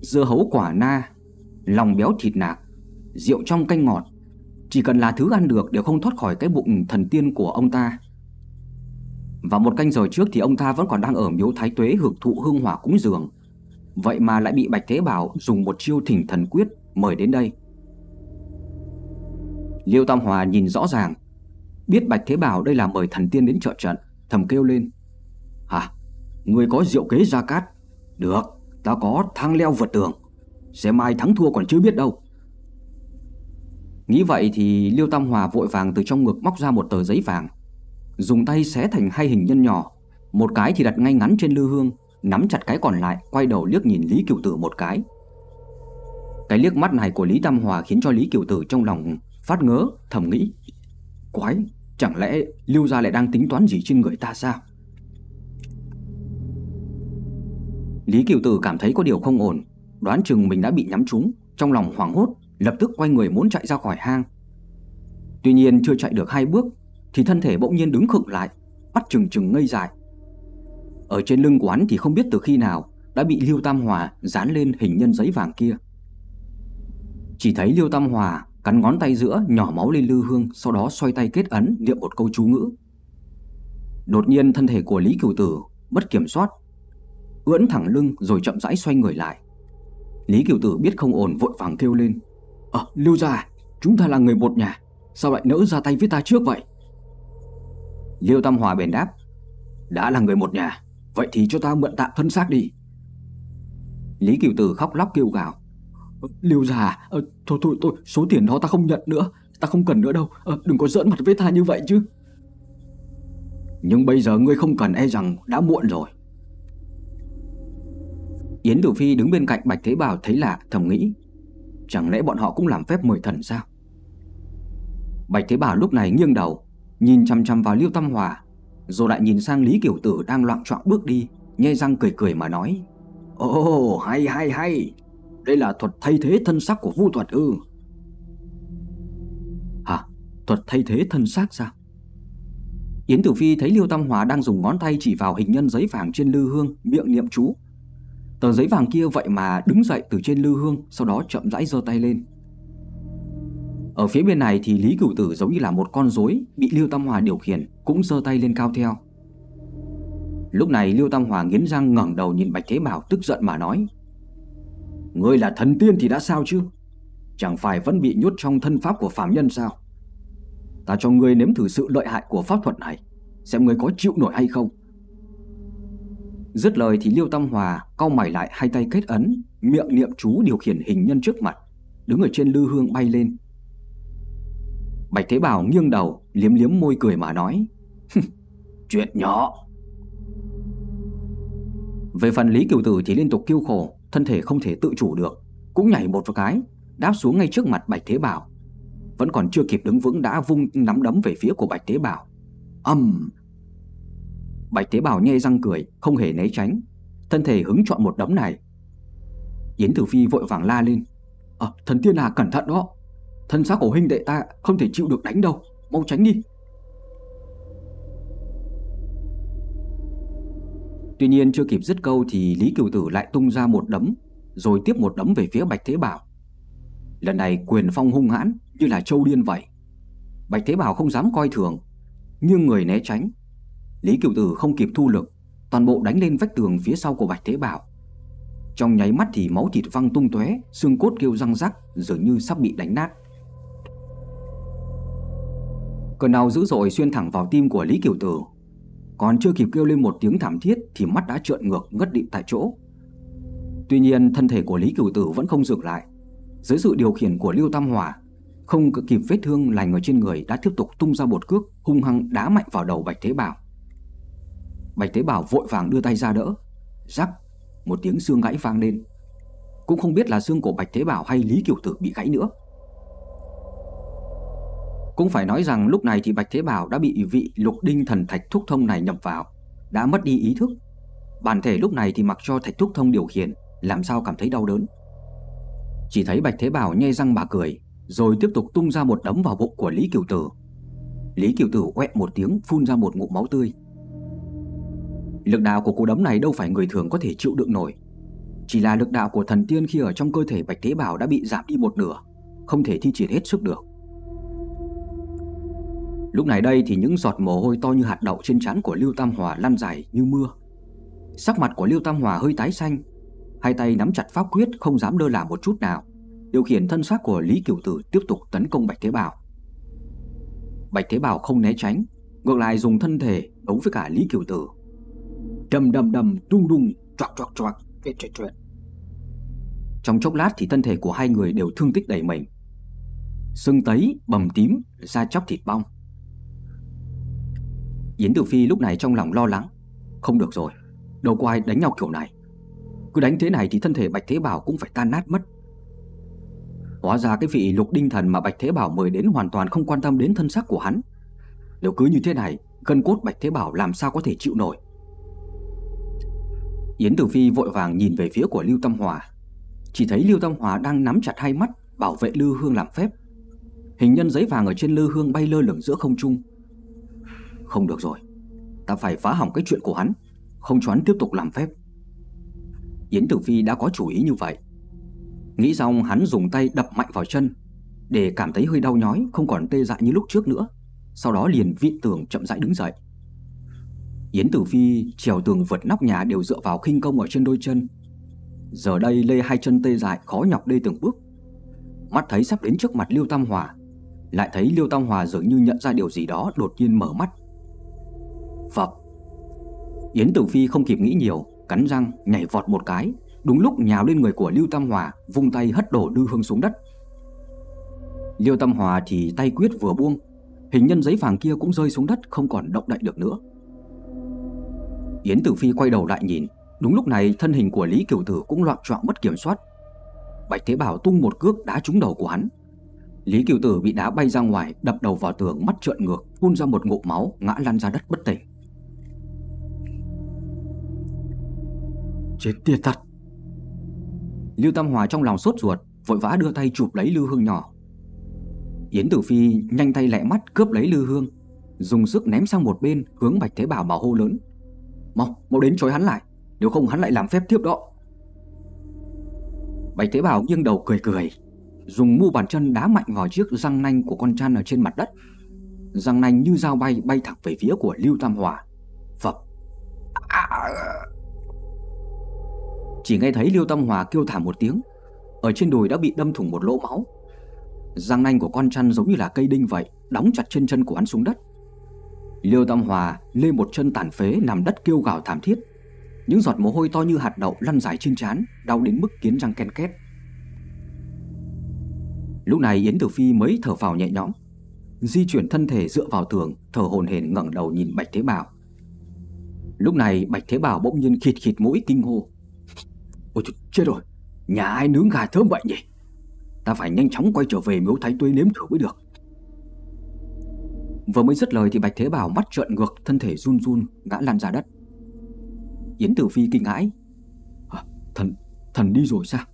Dưa hấu quả na, lòng béo thịt nạc, rượu trong canh ngọt, chỉ cần là thứ ăn được đều không thoát khỏi cái bụng thần tiên của ông ta. Và một canh giờ trước thì ông ta vẫn còn đang ở miếu thái tuế hưởng thụ hương hỏa cúng dường. Vậy mà lại bị Bạch Thế Bảo dùng một chiêu thỉnh thần quyết mời đến đây. Liêu Tam Hòa nhìn rõ ràng, biết Bạch Thế Bảo đây là mời thần tiên đến trợ trận, thầm kêu lên. Hả? Người có rượu kế ra cát? Được, ta có thang leo vượt tường. Sẽ mai thắng thua còn chưa biết đâu. Nghĩ vậy thì Liêu Tam Hòa vội vàng từ trong ngực móc ra một tờ giấy vàng. Dùng tay xé thành hai hình nhân nhỏ. Một cái thì đặt ngay ngắn trên lư hương, Nắm chặt cái còn lại, Quay đầu liếc nhìn Lý Kiều Tử một cái. Cái liếc mắt này của Lý Tam Hòa Khiến cho Lý Kiều Tử trong lòng phát ngớ, Thầm nghĩ, Quái, chẳng lẽ Liêu Gia lại đang tính toán gì trên người ta sao? Lý Kiều Tử cảm thấy có điều không ổn, Đoán chừng mình đã bị nhắm trúng, Trong lòng hoảng hốt Lập tức quay người muốn chạy ra khỏi hang. Tuy nhiên chưa chạy được hai bước, Thì thân thể bỗng nhiên đứng khựng lại Bắt chừng chừng ngây dại Ở trên lưng quán thì không biết từ khi nào Đã bị Liêu Tam Hòa dán lên hình nhân giấy vàng kia. Chỉ thấy Liêu Tam Hòa Cắn ngón tay giữa nhỏ máu lên lư hương, Sau đó xoay tay kết ấn niệm một câu chú ngữ. Đột nhiên thân thể của Lý Cửu Tử bất kiểm soát, Ưỡn thẳng lưng rồi chậm rãi xoay người lại. Lý Kiều Tử biết không ổn vội vàng kêu lên. Ờ, Lưu Gia, à, chúng ta là người một nhà, sao lại nỡ ra tay với ta trước vậy? Liêu Tam Hòa bền đáp, đã là người một nhà, vậy thì cho ta mượn tạm thân xác đi. Lý Kiều Tử khóc lóc kêu gào, Lưu Liêu Gia, à, ờ, thôi thôi thôi, số tiền đó ta không nhận nữa, ta không cần nữa đâu, à, đừng có giỡn mặt với ta như vậy chứ. Nhưng bây giờ ngươi không cần e rằng đã muộn rồi. Yến Tử Phi đứng bên cạnh Bạch Thế Bảo thấy lạ thầm nghĩ Chẳng lẽ bọn họ cũng làm phép mời thần sao? Bạch Thế Bảo lúc này nghiêng đầu Nhìn chăm chăm vào Liêu Tâm Hòa Rồi lại nhìn sang Lý Kiểu Tử đang loạn trọng bước đi Nhe răng cười cười mà nói Ồ oh, hay hay hay. Đây là thuật thay thế thân sắc của vu thuật ư? Hả? Thuật thay thế thân xác sao? Yến Tử Phi thấy Liêu Tâm Hòa đang dùng ngón tay chỉ vào hình nhân giấy vàng trên lư hương Miệng niệm chú. Tờ giấy vàng kia vậy mà đứng dậy từ trên lư hương, Sau đó chậm rãi giơ tay lên. Ở phía bên này thì Lý Cửu Tử giống như là một con rối Bị Liêu Tam Hòa điều khiển, Cũng giơ tay lên cao theo. Lúc này Liêu Tam Hòa nghiến răng ngẩng đầu nhìn Bạch Thế Bảo, tức giận mà nói, Ngươi là thần tiên thì đã sao chứ? Chẳng phải vẫn bị nhốt trong thân pháp của phạm nhân sao? Ta cho ngươi nếm thử sự lợi hại của pháp thuật này, Xem ngươi có chịu nổi hay không. Dứt lời thì Liêu Tam Hòa cau mày lại hai tay kết ấn, miệng niệm chú điều khiển hình nhân trước mặt, đứng ở trên lư hương bay lên. Bạch Thế Bảo nghiêng đầu, liếm liếm môi cười mà nói, chuyện nhỏ. Về phần Lý Kiều Tử thì liên tục kêu khổ, thân thể không thể tự chủ được, cũng nhảy một cái, đáp xuống ngay trước mặt Bạch Thế Bảo. Vẫn còn chưa kịp đứng vững đã vung nắm đấm về phía của Bạch Thế Bảo. Âm, um, Bạch Tế Bào nhe răng cười, không hề né tránh, thân thể hứng chọn một đấm này. Yến Tử Phi vội vàng la lên. À, thần tiên à cẩn thận đó. Thân xác của huynh đệ ta không thể chịu được đánh đâu, mau tránh đi. Tuy nhiên chưa kịp dứt câu thì Lý Kiều Tử lại tung ra một đấm, rồi tiếp một đấm về phía Bạch Thế Bảo. Lần này quyền phong hung hãn như là châu điên vậy. Bạch Thế Bảo không dám coi thường, nhưng người né tránh, Lý Kiều Tử không kịp thu lực, toàn bộ đánh lên vách tường phía sau của Bạch Thế Bảo. Trong nháy mắt thì máu thịt văng tung tóe, xương cốt kêu răng rắc, dường như sắp bị đánh nát. Cơn đau dữ dội xuyên thẳng vào tim của Lý Kiều Tử. Còn chưa kịp kêu lên một tiếng thảm thiết Thì mắt đã trợn ngược ngất định tại chỗ Tuy nhiên thân thể của Lý Kiều Tử vẫn không dừng lại Dưới sự điều khiển của Lưu Tam Hòa Không kịp vết thương lành ở trên người Đã tiếp tục tung ra bột cước Hung hăng đá mạnh vào đầu Bạch Thế Bảo Bạch tế Bảo vội vàng đưa tay ra đỡ Rắc Một tiếng xương gãy vang lên Cũng không biết là xương của Bạch Thế Bảo hay Lý kiều Tử bị gãy nữa cũng phải nói rằng lúc này thì Bạch Thế Bảo đã bị vị lục đinh thần thạch thúc thông này nhập vào, đã mất đi ý thức. Bản thể lúc này thì mặc cho thạch thúc thông điều khiển, làm sao cảm thấy đau đớn. Chỉ thấy Bạch Thế Bảo nhe răng mà cười, rồi tiếp tục tung ra một đấm vào bụng của Lý Kiều Tử. Lý Kiều Tử quẹ một tiếng phun ra một ngụm máu tươi. Lực đạo của cú đấm này đâu phải người thường có thể chịu đựng nổi. Chỉ là lực đạo của thần tiên khi ở trong cơ thể Bạch Thế Bảo đã bị giảm đi một nửa, không thể thi triển hết sức được. Lúc này đây thì những giọt mồ hôi to như hạt đậu trên trán của Lưu Tam Hòa lăn dài như mưa. Sắc mặt của Lưu Tam Hòa hơi tái xanh, hai tay nắm chặt pháp quyết không dám lơ là một chút nào, điều khiển thân xác của Lý Kiều Tử tiếp tục tấn công Bạch Thế Bảo. Bạch Thế Bảo không né tránh, ngược lại dùng thân thể đấu với cả Lý Kiều Tử. Đầm đầm đầm, đung đung, choạc choạc choạc, chuyện chuyện chuyện. Trong chốc lát thì thân thể của hai người đều thương tích đầy mình. Sưng tấy, bầm tím, da chóc thịt bong. Yến Tử Phi lúc này trong lòng lo lắng Không được rồi, đâu có ai đánh nhau kiểu này Cứ đánh thế này thì thân thể Bạch Thế Bảo cũng phải tan nát mất Hóa ra cái vị lục đinh thần mà Bạch Thế Bảo mời đến hoàn toàn không quan tâm đến thân xác của hắn Nếu cứ như thế này, gân cốt Bạch Thế Bảo làm sao có thể chịu nổi Yến Tử Phi vội vàng nhìn về phía của Lưu Tâm Hòa. Chỉ thấy Lưu Tâm Hòa đang nắm chặt hai mắt, bảo vệ Lư Hương làm phép. Hình nhân giấy vàng ở trên Lư Hương bay lơ lửng giữa không trung. Không được rồi, Ta phải phá hỏng cái chuyện của hắn, Không cho hắn tiếp tục làm phép. Yến Tử Phi đã có chủ ý như vậy. Nghĩ xong hắn dùng tay đập mạnh vào chân, Để cảm thấy hơi đau nhói, Không còn tê dại như lúc trước nữa. Sau đó liền vị tường chậm rãi đứng dậy. Yến Tử Phi trèo tường vượt nóc nhà đều dựa vào khinh công ở trên đôi chân. Giờ đây lê hai chân tê dại, khó nhọc đi từng bước. Mắt thấy sắp đến trước mặt Liêu Tam Hòa, Lại thấy Liêu Tam Hòa dường như nhận ra điều gì đó Đột nhiên mở mắt. Phập! Yến Tử Phi không kịp nghĩ nhiều, Cắn răng, nhảy vọt một cái. Đúng lúc nhào lên người của Lưu Tam Hòa, Vung tay hất đổ đư Hương xuống đất. Lưu Tam Hòa thì tay quyết vừa buông, Hình nhân giấy vàng kia cũng rơi xuống đất, Không còn động đậy được nữa. Yến Tử Phi quay đầu lại nhìn. Đúng lúc này thân hình của Lý Kiều Tử cũng loạn trọng mất kiểm soát. Bạch Thế Bảo tung một cước đá trúng đầu của hắn. Lý Kiều Tử bị đá bay ra ngoài Đập đầu vào tường mắt trợn ngược Phun ra một ngụm máu ngã lăn ra đất bất tỉnh. Chết tiệt thật. Lưu Tam Hòa trong lòng sốt ruột Vội vã đưa tay chụp lấy Lưu Hương nhỏ. Yến Tử Phi nhanh tay lẹ mắt cướp lấy Lưu Hương Dùng sức ném sang một bên Hướng Bạch Thế Bảo bảo hô lớn Mau, mau đến trói hắn lại. Nếu không hắn lại làm phép tiếp đó. Bạch Thế Bảo nghiêng đầu cười cười Dùng mu bàn chân đá mạnh vào chiếc răng nanh của con chăn ở trên mặt đất. Răng nanh như dao bay bay thẳng về phía của Lưu Tam Hòa. Phập. Chỉ nghe thấy lưu tam Hòa kêu thảm một tiếng Ở trên đùi đã bị đâm thủng một lỗ máu. Răng nanh của con chăn giống như là cây đinh vậy Đóng chặt trên chân của hắn xuống đất. Liêu Tâm Hòa lê một chân tàn phế Nằm đất kêu gào thảm thiết. Những giọt mồ hôi to như hạt đậu lăn dài trên trán, Đau đến mức kiến răng ken két. Lúc này Yến Tử Phi mới thở vào nhẹ nhõm, Di chuyển thân thể dựa vào tường, Thở hồn hển ngẩng đầu nhìn Bạch Thế Bảo. Lúc này Bạch Thế Bảo bỗng nhiên khịt khịt mũi kinh hô. Ôi chết rồi, Nhà ai nướng gà thơm vậy nhỉ? Ta phải nhanh chóng quay trở về miếu thái tuế nếm thử mới được. Vừa mới dứt lời thì Bạch Thế Bảo mắt trợn ngược Thân thể run run ngã lăn ra đất. Yến Tử Phi kinh hãi. À, Thần, thần đi rồi sao?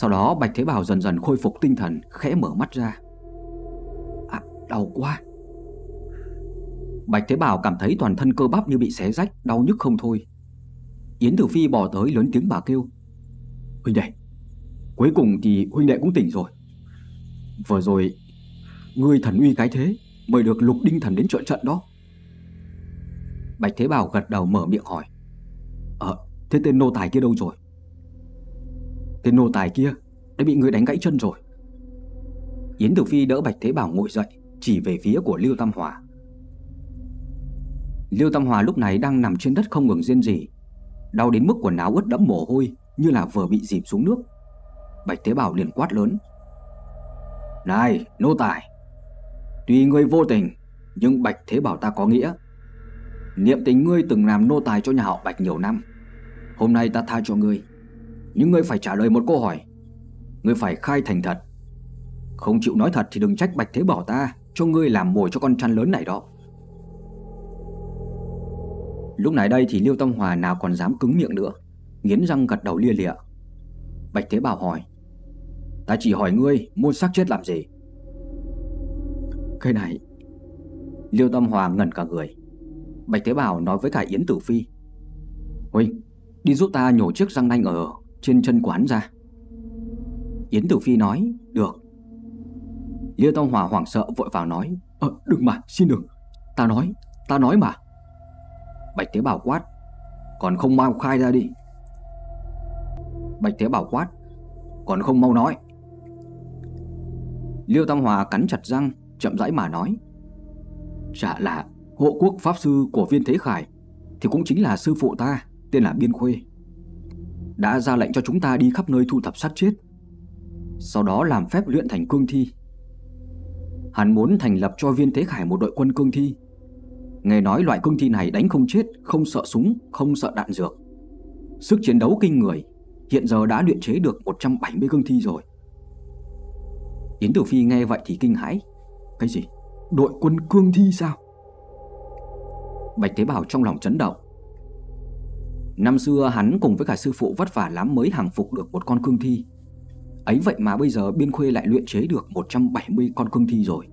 Sau đó Bạch Thế Bảo dần dần khôi phục tinh thần Khẽ mở mắt ra. À đau quá. Bạch Thế Bảo cảm thấy toàn thân cơ bắp như bị xé rách Đau nhức không thôi. Yến Tử Phi bỏ tới lớn tiếng bà kêu. Huynh đệ Cuối cùng thì huynh đệ cũng tỉnh rồi. Vừa rồi Ngươi thần uy cái thế Mời được lục đinh thần đến trợ trận đó. Bạch Thế Bảo gật đầu mở miệng hỏi Ờ Thế tên nô tài kia đâu rồi? Tên nô tài kia Đã bị người đánh gãy chân rồi. Yến Tử Phi đỡ Bạch Thế Bảo ngồi dậy Chỉ về phía của Lưu Tam Hòa. Lưu Tam Hòa lúc này đang nằm trên đất không ngừng riêng gì đau đến mức quần áo ướt đẫm mồ hôi như là vừa bị dìm xuống nước. Bạch Thế Bảo liền quát lớn: "Này, nô tài, tuy ngươi vô tình, nhưng Bạch Thế Bảo ta có nghĩa. Niệm tình ngươi từng làm nô tài cho nhà họ Bạch nhiều năm, hôm nay ta tha cho ngươi, nhưng ngươi phải trả lời một câu hỏi. Ngươi phải khai thành thật. Không chịu nói thật thì đừng trách Bạch Thế Bảo ta cho ngươi làm mồi cho con chăn lớn này đó." Lúc này đây thì Liêu Tâm Hòa nào còn dám cứng miệng nữa Nghiến răng gật đầu lia lịa Bạch Thế Bảo hỏi Ta chỉ hỏi ngươi mua xác chết làm gì cái này Liêu Tâm Hòa ngẩn cả người. Bạch Thế Bảo nói với cả Yến Tử Phi. Huynh Đi giúp ta nhổ chiếc răng nanh ở trên chân quán ra. Yến Tử Phi nói, Được. Liêu Tâm Hòa hoảng sợ vội vào nói Ờ đừng mà, xin đừng. Ta nói Ta nói mà. Bạch Thế Bảo quát, Còn không mau khai ra đi. Bạch Thế Bảo quát, Còn không mau nói. Liêu Tam Hòa cắn chặt răng Chậm rãi mà nói Chả là hộ quốc pháp sư của viên Thế Khải Thì cũng chính là sư phụ ta Tên là Biên Khuê Đã ra lệnh cho chúng ta đi khắp nơi thu thập sát chết Sau đó làm phép luyện thành cương thi Hắn muốn thành lập cho viên Thế Khải một đội quân cương thi Nghe nói loại cương thi này đánh không chết, không sợ súng, không sợ đạn dược. Sức chiến đấu kinh người, hiện giờ đã luyện chế được 170 cương thi rồi. Yến Tử Phi nghe vậy thì kinh hãi. Cái gì? Đội quân cương thi sao? Bạch Thế Bảo trong lòng chấn động. Năm xưa hắn cùng với cả sư phụ vất vả lắm mới hàng phục được một con cương thi. Ấy vậy mà bây giờ Biên Khuê lại luyện chế được 170 con cương thi rồi.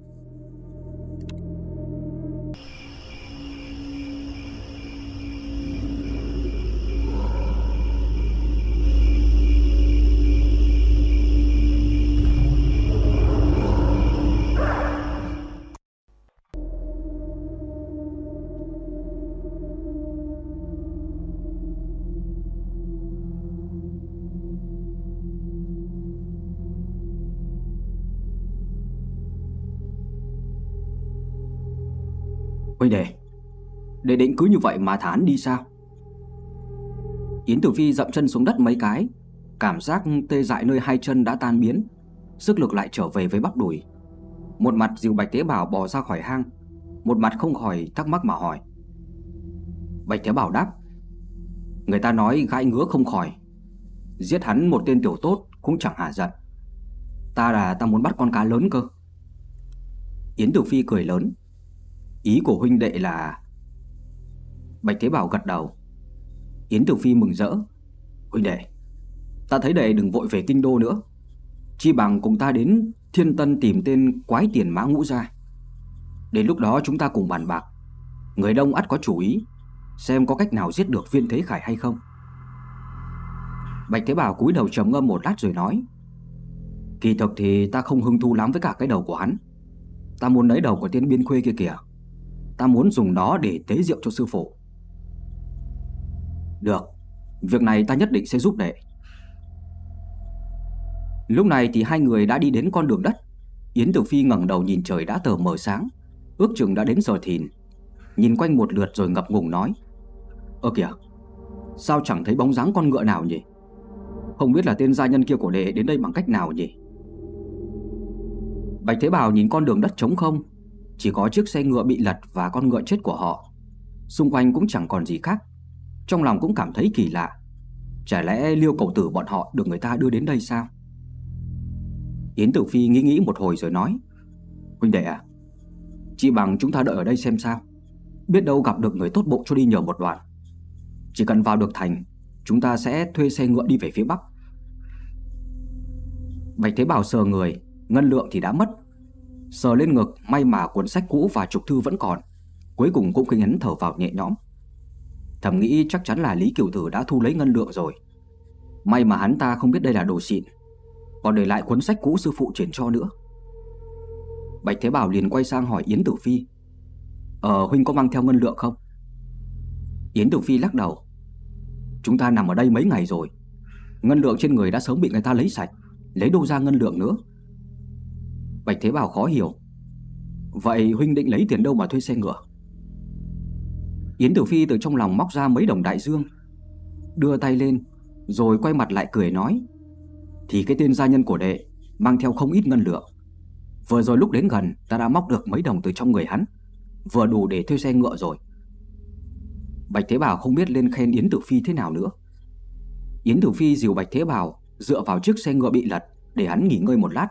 Huynh đệ Để định cứ như vậy mà thán đi sao? Yến Tử Phi dậm chân xuống đất mấy cái, Cảm giác tê dại nơi hai chân đã tan biến, Sức lực lại trở về với bắp đùi. Một mặt dìu Bạch Tế bào bò ra khỏi hang, Một mặt không khỏi thắc mắc mà hỏi. Bạch Tế bào đáp, Người ta nói gãi ngứa không khỏi, Giết hắn một tên tiểu tốt cũng chẳng hả giận. Ta là ta muốn bắt con cá lớn cơ. Yến Tử Phi cười lớn. Ý của huynh đệ là Bạch Thế Bảo gật đầu. Yến Tử Phi mừng rỡ. Huynh đệ, Ta thấy đệ đừng vội về kinh đô nữa. Chi bằng cùng ta đến Thiên Tân tìm tên quái tiền mã ngũ ra Đến lúc đó chúng ta cùng bàn bạc. Người đông ắt có chủ ý, Xem có cách nào giết được viên thế khải hay không. Bạch Thế Bảo cúi đầu trầm ngâm một lát rồi nói, Kỳ thực thì ta không hứng thú lắm với cả cái đầu của hắn. Ta muốn lấy đầu của tiên biên khuê kia kìa. Ta muốn dùng nó để tế rượu cho sư phụ. Được, Việc này ta nhất định sẽ giúp đệ. Lúc này thì hai người đã đi đến con đường đất. Yến Tử Phi ngẩng đầu nhìn trời đã tờ mờ sáng, Ước chừng đã đến giờ thìn. Nhìn quanh một lượt rồi ngập ngùng nói, Ơ kìa, Sao chẳng thấy bóng dáng con ngựa nào nhỉ? Không biết là tên gia nhân kia của đệ đến đây bằng cách nào nhỉ? Bạch Thế Bảo nhìn con đường đất trống không chỉ có chiếc xe ngựa bị lật và con ngựa chết của họ. Xung quanh cũng chẳng còn gì khác. Trong lòng cũng cảm thấy kỳ lạ. Chả lẽ liêu cầu tử bọn họ được người ta đưa đến đây sao? Yến Tử Phi nghĩ nghĩ một hồi rồi nói, Huynh đệ à Chỉ bằng chúng ta đợi ở đây xem sao. Biết đâu gặp được người tốt bộ cho đi nhờ một đoạn Chỉ cần vào được thành, Chúng ta sẽ thuê xe ngựa đi về phía Bắc. Bạch Thế Bảo sờ người, Ngân lượng thì đã mất. Sờ lên ngực, may mà cuốn sách cũ và trục thư vẫn còn. Cuối cùng cũng khiến hắn thở vào nhẹ nhõm. Thầm nghĩ chắc chắn là Lý Kiều Tử đã thu lấy ngân lượng rồi. May mà hắn ta không biết đây là đồ xịn, Còn để lại cuốn sách cũ sư phụ chuyển cho nữa. Bạch Thế Bảo liền quay sang hỏi Yến Tử Phi Ờ huynh có mang theo ngân lượng không? Yến Tử Phi lắc đầu, Chúng ta nằm ở đây mấy ngày rồi, Ngân lượng trên người đã sớm bị người ta lấy sạch, Lấy đâu ra ngân lượng nữa? Bạch Thế Bảo khó hiểu. Vậy huynh định lấy tiền đâu mà thuê xe ngựa? Yến Tử Phi từ trong lòng móc ra mấy đồng đại dương, Đưa tay lên, Rồi quay mặt lại cười nói, Thì cái tên gia nhân của đệ Mang theo không ít ngân lượng. Vừa rồi lúc đến gần, ta đã móc được mấy đồng từ trong người hắn, Vừa đủ để thuê xe ngựa rồi. Bạch Thế Bảo không biết lên khen Yến Tử Phi thế nào nữa. Yến Tử Phi dìu Bạch Thế Bảo Dựa vào chiếc xe ngựa bị lật Để hắn nghỉ ngơi một lát.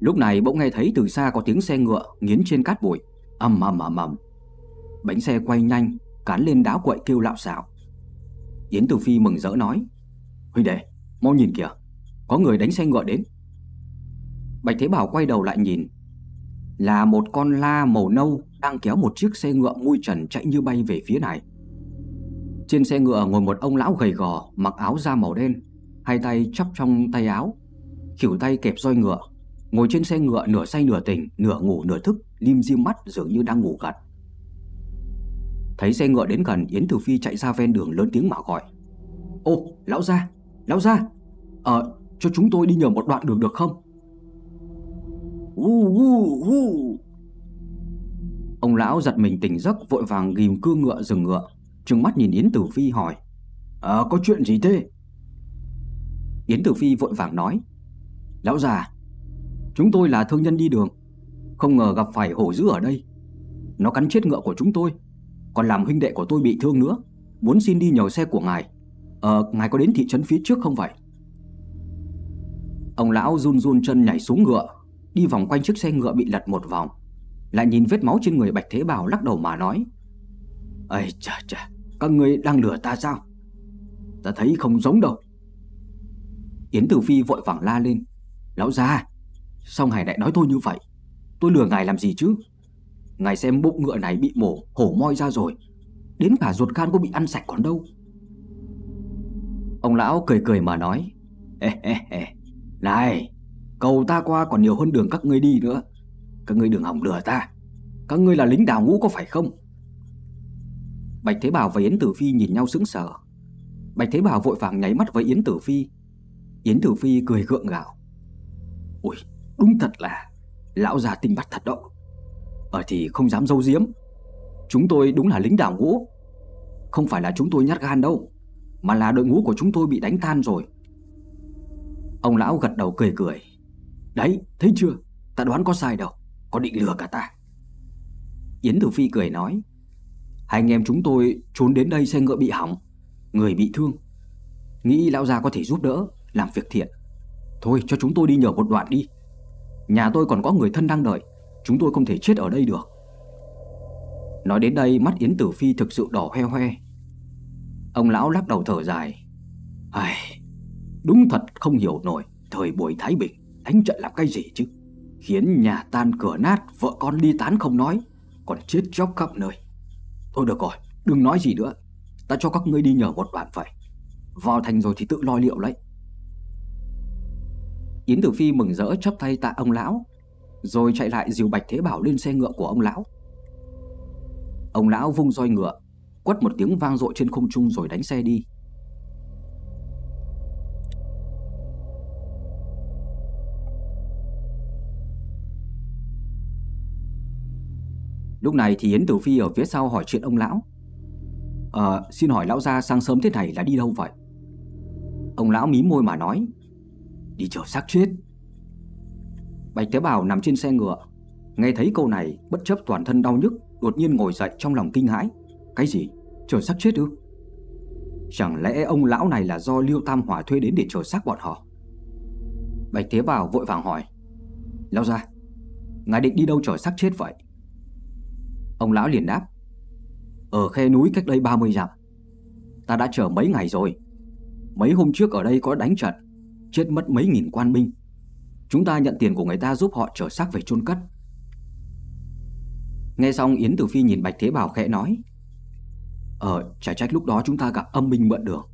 Lúc này bỗng nghe thấy từ xa có tiếng xe ngựa Nghiến trên cát bụi. Ầm ầm ầm ầm Bánh xe quay nhanh Cán lên đá quậy kêu lạo xạo. Yến Tử Phi mừng rỡ nói Huy đệ, mau nhìn kìa Có người đánh xe ngựa đến. Bạch Thế Bảo quay đầu lại nhìn Là một con la màu nâu Đang kéo một chiếc xe ngựa mui trần chạy như bay về phía này. Trên xe ngựa ngồi một ông lão gầy gò Mặc áo da màu đen Hai tay chắp trong tay áo Khỉu tay kẹp roi ngựa. Ngồi trên xe ngựa nửa say nửa tỉnh Nửa ngủ nửa thức Lim dim mắt dường như đang ngủ gật. Thấy xe ngựa đến gần Yến Tử Phi chạy ra ven đường lớn tiếng mà gọi. Ô lão gia Lão gia Ờ cho chúng tôi đi nhờ một đoạn đường được không? Hu hu hu. Ông lão giật mình tỉnh giấc Vội vàng ghim cương ngựa dừng ngựa Trừng mắt nhìn Yến Tử Phi hỏi À, có chuyện gì thế? Yến Tử Phi vội vàng nói Lão già Chúng tôi là thương nhân đi đường. Không ngờ gặp phải hổ dữ ở đây. Nó cắn chết ngựa của chúng tôi, Còn làm huynh đệ của tôi bị thương nữa. Muốn xin đi nhờ xe của ngài. Ờ ngài có đến thị trấn phía trước không vậy? Ông lão run run chân nhảy xuống ngựa, Đi vòng quanh chiếc xe ngựa bị lật một vòng. Lại nhìn vết máu trên người Bạch Thế Bảo lắc đầu mà nói, Ây chà chà, Các người đang lừa ta sao? Ta thấy không giống đâu. Yến Tử Phi vội vàng la lên, Lão già Sao ngài lại nói tôi như vậy? Tôi lừa ngài làm gì chứ? Ngài xem bụng ngựa này bị mổ hổ moi ra rồi. Đến cả ruột gan cũng bị ăn sạch còn đâu. Ông lão cười cười mà nói ê, ê, ê. Này Cầu ta qua còn nhiều hơn đường các ngươi đi nữa. Các ngươi đừng hỏng lừa ta. Các ngươi là lính đào ngũ có phải không? Bạch Thế Bảo và Yến Tử Phi nhìn nhau sững sờ. Bạch Thế Bảo vội vàng nháy mắt với Yến Tử Phi. Yến Tử Phi cười gượng gạo. Ui đúng thật là Lão già tinh bắt thật đó. Ở thì không dám dâu diếm Chúng tôi đúng là lính đảo ngũ. Không phải là chúng tôi nhát gan đâu, Mà là đội ngũ của chúng tôi bị đánh tan rồi. Ông lão gật đầu cười cười. Đấy, thấy chưa? Ta đoán có sai đâu, Có định lừa cả ta. Yến Tử Phi cười nói. Hai anh em chúng tôi trốn đến đây xe ngựa bị hỏng, Người bị thương. Nghĩ lão già có thể giúp đỡ, Làm việc thiện. Thôi, cho chúng tôi đi nhờ một đoạn đi. Nhà tôi còn có người thân đang đợi. Chúng tôi không thể chết ở đây được. Nói đến đây mắt Yến Tử Phi thực sự đỏ hoe hoe. Ông lão lắc đầu thở dài. Ai, Đúng thật không hiểu nổi. Thời buổi Thái Bình Đánh trận làm cái gì chứ? Khiến nhà tan cửa nát Vợ con ly tán không nói Còn chết chóc khắp nơi. Thôi được rồi đừng nói gì nữa. Ta cho các ngươi đi nhờ một đoạn vậy Vào thành rồi thì tự lo liệu lấy. Yến Tử Phi mừng rỡ chắp tay tạ ông lão Rồi chạy lại dìu Bạch Thế Bảo lên xe ngựa của ông lão. Ông lão vung roi ngựa Quất một tiếng vang dội trên không trung rồi đánh xe đi. Lúc này thì Yến Tử Phi ở phía sau hỏi chuyện ông lão. Ờ, xin hỏi lão gia sáng sớm thế này là đi đâu vậy? Ông lão mí môi mà nói. Đi chờ xác chết. Bạch Thế Bảo nằm trên xe ngựa. Nghe thấy câu này, bất chấp toàn thân đau nhức, Đột nhiên ngồi dậy trong lòng kinh hãi. Cái gì? Chờ xác chết ư? Chẳng lẽ ông lão này là do Liêu Tam Hỏa thuê đến để chờ xác bọn họ? Bạch Thế Bảo vội vàng hỏi. Lão ra Ngài định đi đâu chờ xác chết vậy? Ông lão liền đáp. Ở khe núi cách đây 30 dặm. Ta đã chờ mấy ngày rồi. Mấy hôm trước ở đây có đánh trận. Chết mất mấy nghìn quan binh. Chúng ta nhận tiền của người ta giúp họ trở xác về chôn cất. Nghe xong Yến Tử Phi nhìn Bạch Thế Bảo khẽ nói Ờ, chả trách lúc đó chúng ta gặp âm binh mượn đường.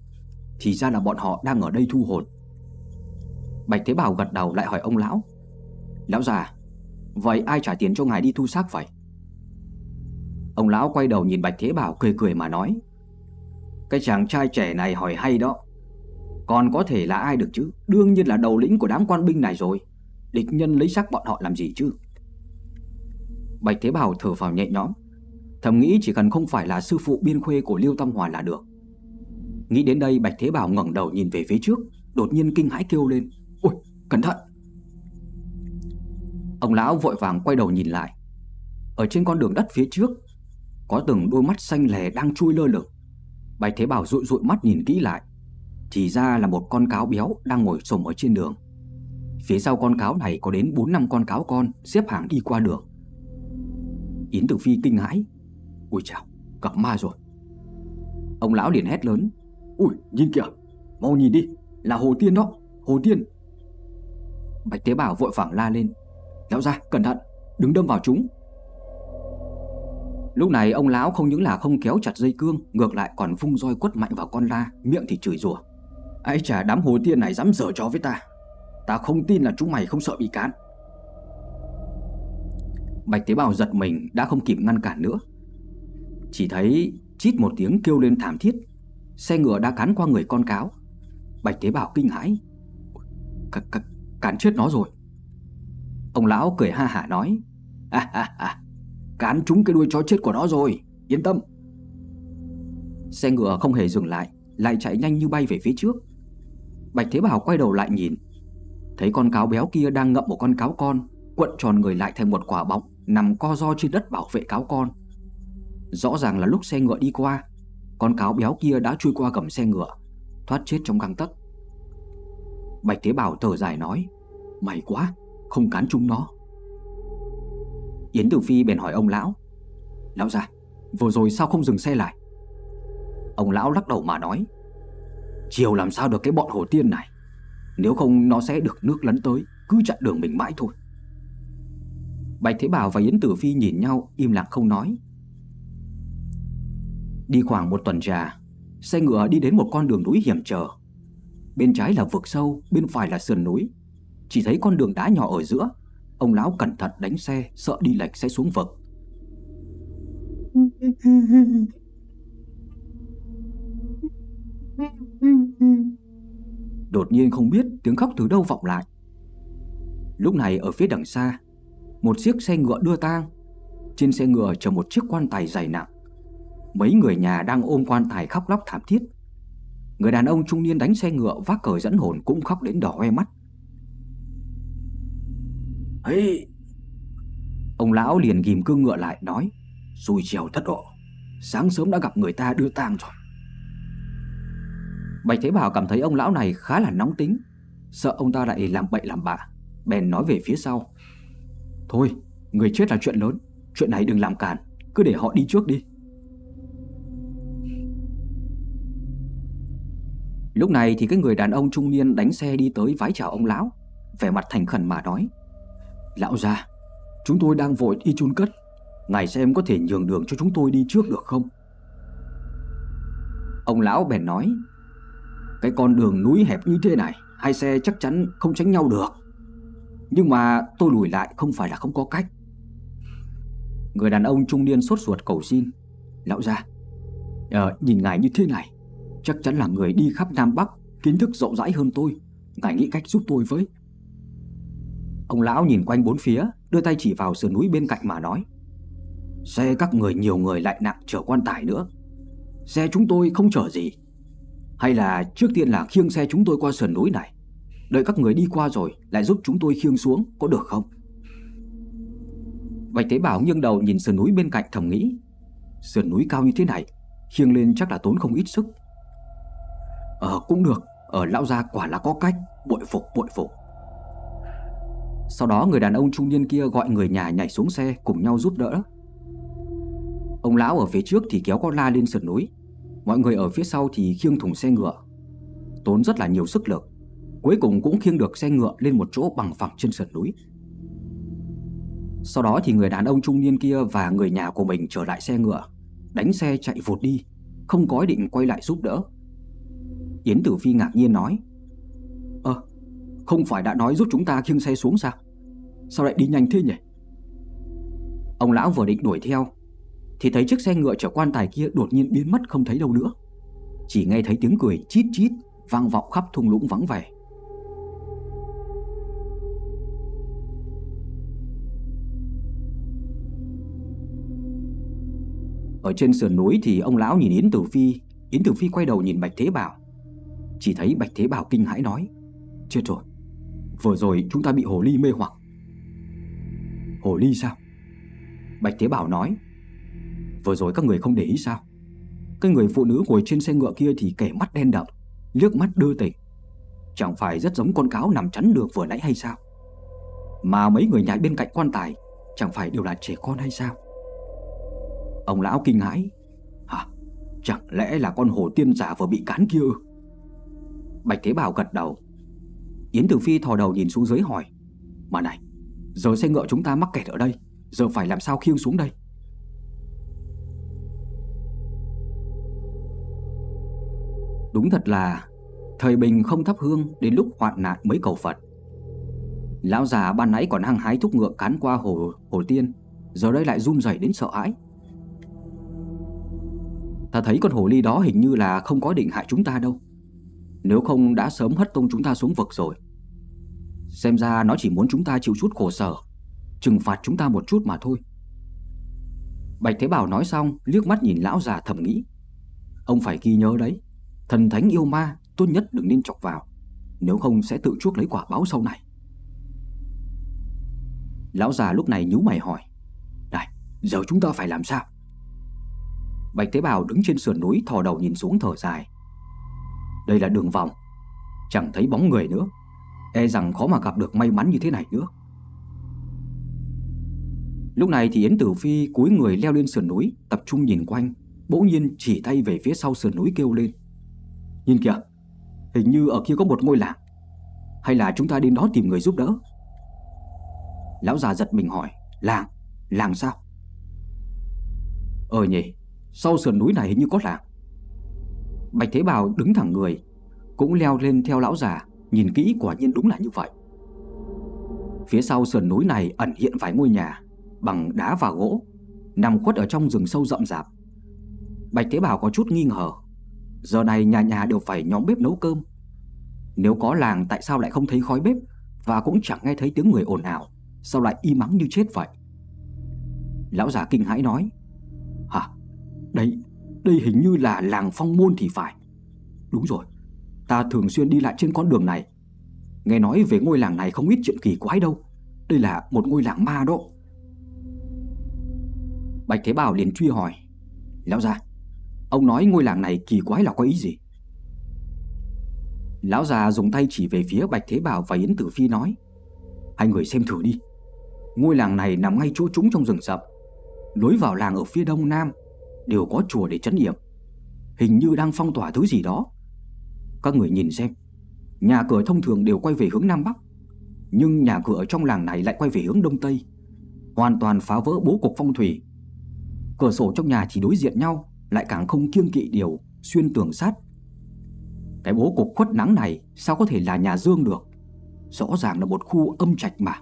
Thì ra là bọn họ đang ở đây thu hồn. Bạch Thế Bảo gật đầu lại hỏi ông lão Lão già Vậy ai trả tiền cho ngài đi thu xác vậy? Ông lão quay đầu nhìn Bạch Thế Bảo cười cười mà nói Cái chàng trai trẻ này hỏi hay đó. Còn có thể là ai được chứ? Đương nhiên là đầu lĩnh của đám quan binh này rồi. Địch nhân lấy xác bọn họ làm gì chứ? Bạch Thế Bảo thở vào nhẹ nhõm. Thầm nghĩ chỉ cần không phải là sư phụ biên khuê của Liêu Tâm Hòa là được. Nghĩ đến đây, Bạch Thế Bảo ngẩng đầu nhìn về phía trước, Đột nhiên kinh hãi kêu lên. Ôi, cẩn thận! Ông lão vội vàng quay đầu nhìn lại. Ở trên con đường đất phía trước, Có từng đôi mắt xanh lè đang chui lơ lửng. Bạch Thế Bảo rụi rụi mắt nhìn kỹ lại. Thì ra là một con cáo béo đang ngồi sồm ở trên đường. Phía sau con cáo này có đến 4 năm con cáo con xếp hàng đi qua đường. Yến Tử Phi kinh hãi. Ui chào, gặp ma rồi. Ông lão liền hét lớn. Ui, nhìn kìa, mau nhìn đi, là Hồ Tiên đó, Hồ Tiên. Bạch Tế Bảo vội vàng la lên. Lão ra, cẩn thận, đừng đâm vào chúng. Lúc này ông lão không những là không kéo chặt dây cương Ngược lại còn vung roi quất mạnh vào con la Miệng thì chửi rủa. Ai chả đám hồ tiên này dám dở cho với ta. Ta không tin là chúng mày không sợ bị cán. Bạch tế bào giật mình, đã không kịp ngăn cản nữa. Chỉ thấy chít một tiếng kêu lên thảm thiết. Xe ngựa đã cán qua người con cáo. Bạch tế bào kinh hãi. C -c Cán chết nó rồi. Ông lão cười ha hả nói. À à à Cán trúng cái đuôi chó chết của nó rồi. Yên tâm. Xe ngựa không hề dừng lại Lại chạy nhanh như bay về phía trước. Bạch Thế Bảo quay đầu lại nhìn. Thấy con cáo béo kia đang ngậm một con cáo con, Quận tròn người lại thành một quả bóng Nằm co do trên đất bảo vệ cáo con. Rõ ràng là lúc xe ngựa đi qua, Con cáo béo kia đã chui qua gầm xe ngựa, Thoát chết trong găng tấc. Bạch Thế Bảo thở dài nói, May quá, Không cán chúng nó. Yến Tử Phi bèn hỏi ông lão Lão già, Vừa rồi sao không dừng xe lại? Ông lão lắc đầu mà nói Chiều làm sao được cái bọn hồ tiên này? Nếu không, nó sẽ được nước lấn tới, Cứ chặn đường mình mãi thôi. Bạch Thế Bảo và Yến Tử Phi nhìn nhau, Im lặng không nói. Đi khoảng một tuần trà, Xe ngựa đi đến một con đường núi hiểm trở. Bên trái là vực sâu, Bên phải là sườn núi. Chỉ thấy con đường đá nhỏ ở giữa, Ông lão cẩn thận đánh xe, Sợ đi lệch sẽ xuống vực. Đột nhiên không biết tiếng khóc từ đâu vọng lại. Lúc này ở phía đằng xa Một chiếc xe ngựa đưa tang. Trên xe ngựa chở một chiếc quan tài dày nặng. Mấy người nhà đang ôm quan tài khóc lóc thảm thiết. Người đàn ông trung niên đánh xe ngựa vác cờ dẫn hồn cũng khóc đến đỏ hoe mắt. Hey. Ông lão liền ghim cương ngựa lại nói Xui trèo thất độ Sáng sớm đã gặp người ta đưa tang rồi Bạch Thế Bảo cảm thấy ông lão này khá là nóng tính. Sợ ông ta lại làm bậy làm bạ, Bèn nói về phía sau. Thôi, người chết là chuyện lớn, Chuyện này đừng làm cản Cứ để họ đi trước đi. Lúc này thì cái người đàn ông trung niên đánh xe đi tới vái chào ông lão, Vẻ mặt thành khẩn mà nói, Lão già, Chúng tôi đang vội đi chôn cất, Ngài xem có thể nhường đường cho chúng tôi đi trước được không? Ông lão bèn nói cái con đường núi hẹp như thế này Hai xe chắc chắn không tránh nhau được. Nhưng mà tôi lùi lại không phải là không có cách. Người đàn ông trung niên sốt ruột cầu xin Lão ra à, ờ, Nhìn ngài như thế này Chắc chắn là người đi khắp Nam Bắc Kiến thức rộng rãi hơn tôi Ngài nghĩ cách giúp tôi với. Ông lão nhìn quanh bốn phía Đưa tay chỉ vào sườn núi bên cạnh mà nói Xe các người nhiều người lại nặng chở quan tài nữa. Xe chúng tôi không chở gì hay là trước tiên là khiêng xe chúng tôi qua sườn núi này. Đợi các người đi qua rồi Lại giúp chúng tôi khiêng xuống, Có được không? Bạch Tế Bảo nghiêng đầu nhìn sườn núi bên cạnh thầm nghĩ. Sườn núi cao như thế này, Khiêng lên chắc là tốn không ít sức. Ờ cũng được, Ở lão gia quả là có cách, Bội phục bội phục. Sau đó người đàn ông trung niên kia gọi người nhà nhảy xuống xe cùng nhau giúp đỡ. Ông lão ở phía trước thì kéo con la lên sườn núi. Mọi người ở phía sau thì khiêng thùng xe ngựa. Tốn rất là nhiều sức lực. Cuối cùng cũng khiêng được xe ngựa lên một chỗ bằng phẳng trên sườn núi. Sau đó thì người đàn ông trung niên kia và người nhà của mình trở lại xe ngựa, Đánh xe chạy vụt đi, Không có ý định quay lại giúp đỡ. Yến Tử Phi ngạc nhiên nói, Ơ, không phải đã nói giúp chúng ta khiêng xe xuống sao? Sao lại đi nhanh thế nhỉ? Ông lão vừa định đuổi theo thì thấy chiếc xe ngựa chở quan tài kia đột nhiên biến mất không thấy đâu nữa. Chỉ nghe thấy tiếng cười chít chít, Vang vọng khắp thung lũng vắng vẻ. Ở trên sườn núi thì ông lão nhìn Yến Tử Phi, Yến Tử Phi quay đầu nhìn Bạch Thế Bảo. Chỉ thấy Bạch Thế Bảo kinh hãi nói, Chết rồi, Vừa rồi chúng ta bị hồ ly mê hoặc. Hồ ly sao? Bạch Thế Bảo nói Vừa rồi các người không để ý sao? Cái người phụ nữ ngồi trên xe ngựa kia thì kẻ mắt đen đậm, Liếc mắt đưa tỉnh. Chẳng phải rất giống con cáo nằm chắn được vừa nãy hay sao? Mà mấy người nhảy bên cạnh quan tài, Chẳng phải đều là trẻ con hay sao? Ông lão kinh hãi. Hả? Chẳng lẽ là con hổ tiên giả vừa bị cán kia ư? Bạch Thế Bảo gật đầu. Yến Tử Phi thò đầu nhìn xuống dưới hỏi. Mà này, Giờ xe ngựa chúng ta mắc kẹt ở đây, Giờ phải làm sao khiêng xuống đây? Đúng thật là Thời bình không thắp hương Đến lúc hoạn nạn mới cầu Phật. Lão già ban nãy còn hăng hái thúc ngựa cán qua hồ, hồ tiên Giờ đây lại run rẩy đến sợ hãi. Ta thấy con hồ ly đó hình như là không có định hại chúng ta đâu. Nếu không đã sớm hất tung chúng ta xuống vực rồi. Xem ra nó chỉ muốn chúng ta chịu chút khổ sở Trừng phạt chúng ta một chút mà thôi. Bạch Thế Bảo nói xong liếc mắt nhìn lão già thầm nghĩ. Ông phải ghi nhớ đấy. Thần thánh yêu ma tốt nhất đừng nên chọc vào, Nếu không sẽ tự chuốc lấy quả báo sau này. Lão già lúc này nhú mày hỏi, Này, giờ chúng ta phải làm sao? Bạch tế bào đứng trên sườn núi thò đầu nhìn xuống thở dài. Đây là đường vòng, Chẳng thấy bóng người nữa E rằng khó mà gặp được may mắn như thế này nữa. Lúc này thì Yến Tử Phi cúi người leo lên sườn núi, Tập trung nhìn quanh, Bỗng nhiên chỉ tay về phía sau sườn núi kêu lên. Nhìn kìa Hình như ở kia có một ngôi làng. Hay là chúng ta đến đó tìm người giúp đỡ? Lão già giật mình hỏi Làng, làng sao? Ờ nhỉ Sau sườn núi này hình như có làng. Bạch Thế bào đứng thẳng người Cũng leo lên theo lão già Nhìn kỹ quả nhiên đúng là như vậy. Phía sau sườn núi này ẩn hiện vài ngôi nhà Bằng đá và gỗ Nằm khuất ở trong rừng sâu rậm rạp. Bạch Thế Bảo có chút nghi ngờ Giờ này nhà nhà đều phải nhóm bếp nấu cơm. Nếu có làng, tại sao lại không thấy khói bếp? Và cũng chẳng nghe thấy tiếng người ồn ào. Sao lại im mắng như chết vậy? Lão già kinh hãi nói, Hả? Đây Đây hình như là làng phong môn thì phải. Đúng rồi, Ta thường xuyên đi lại trên con đường này. Nghe nói về ngôi làng này không ít chuyện kỳ quái đâu. Đây là một ngôi làng ma đó. Bạch Thế Bảo liền truy hỏi, Lão già Ông nói ngôi làng này kỳ quái là có ý gì? Lão già dùng tay chỉ về phía Bạch Thế Bảo và Yến Tử Phi nói, Hai người xem thử đi. Ngôi làng này nằm ngay chỗ trúng trong rừng rậm. Lối vào làng ở phía đông nam Đều có chùa để trấn yểm Hình như đang phong tỏa thứ gì đó. Các người nhìn xem. Nhà cửa thông thường đều quay về hướng nam bắc, Nhưng nhà cửa ở trong làng này lại quay về hướng đông tây. Hoàn toàn phá vỡ bố cục phong thủy. Cửa sổ trong nhà chỉ đối diện nhau. Lại càng không kiêng kỵ điều, Xuyên tường sắt. Cái bố cục khuất nắng này Sao có thể là nhà dương được? Rõ ràng là một khu âm trạch mà.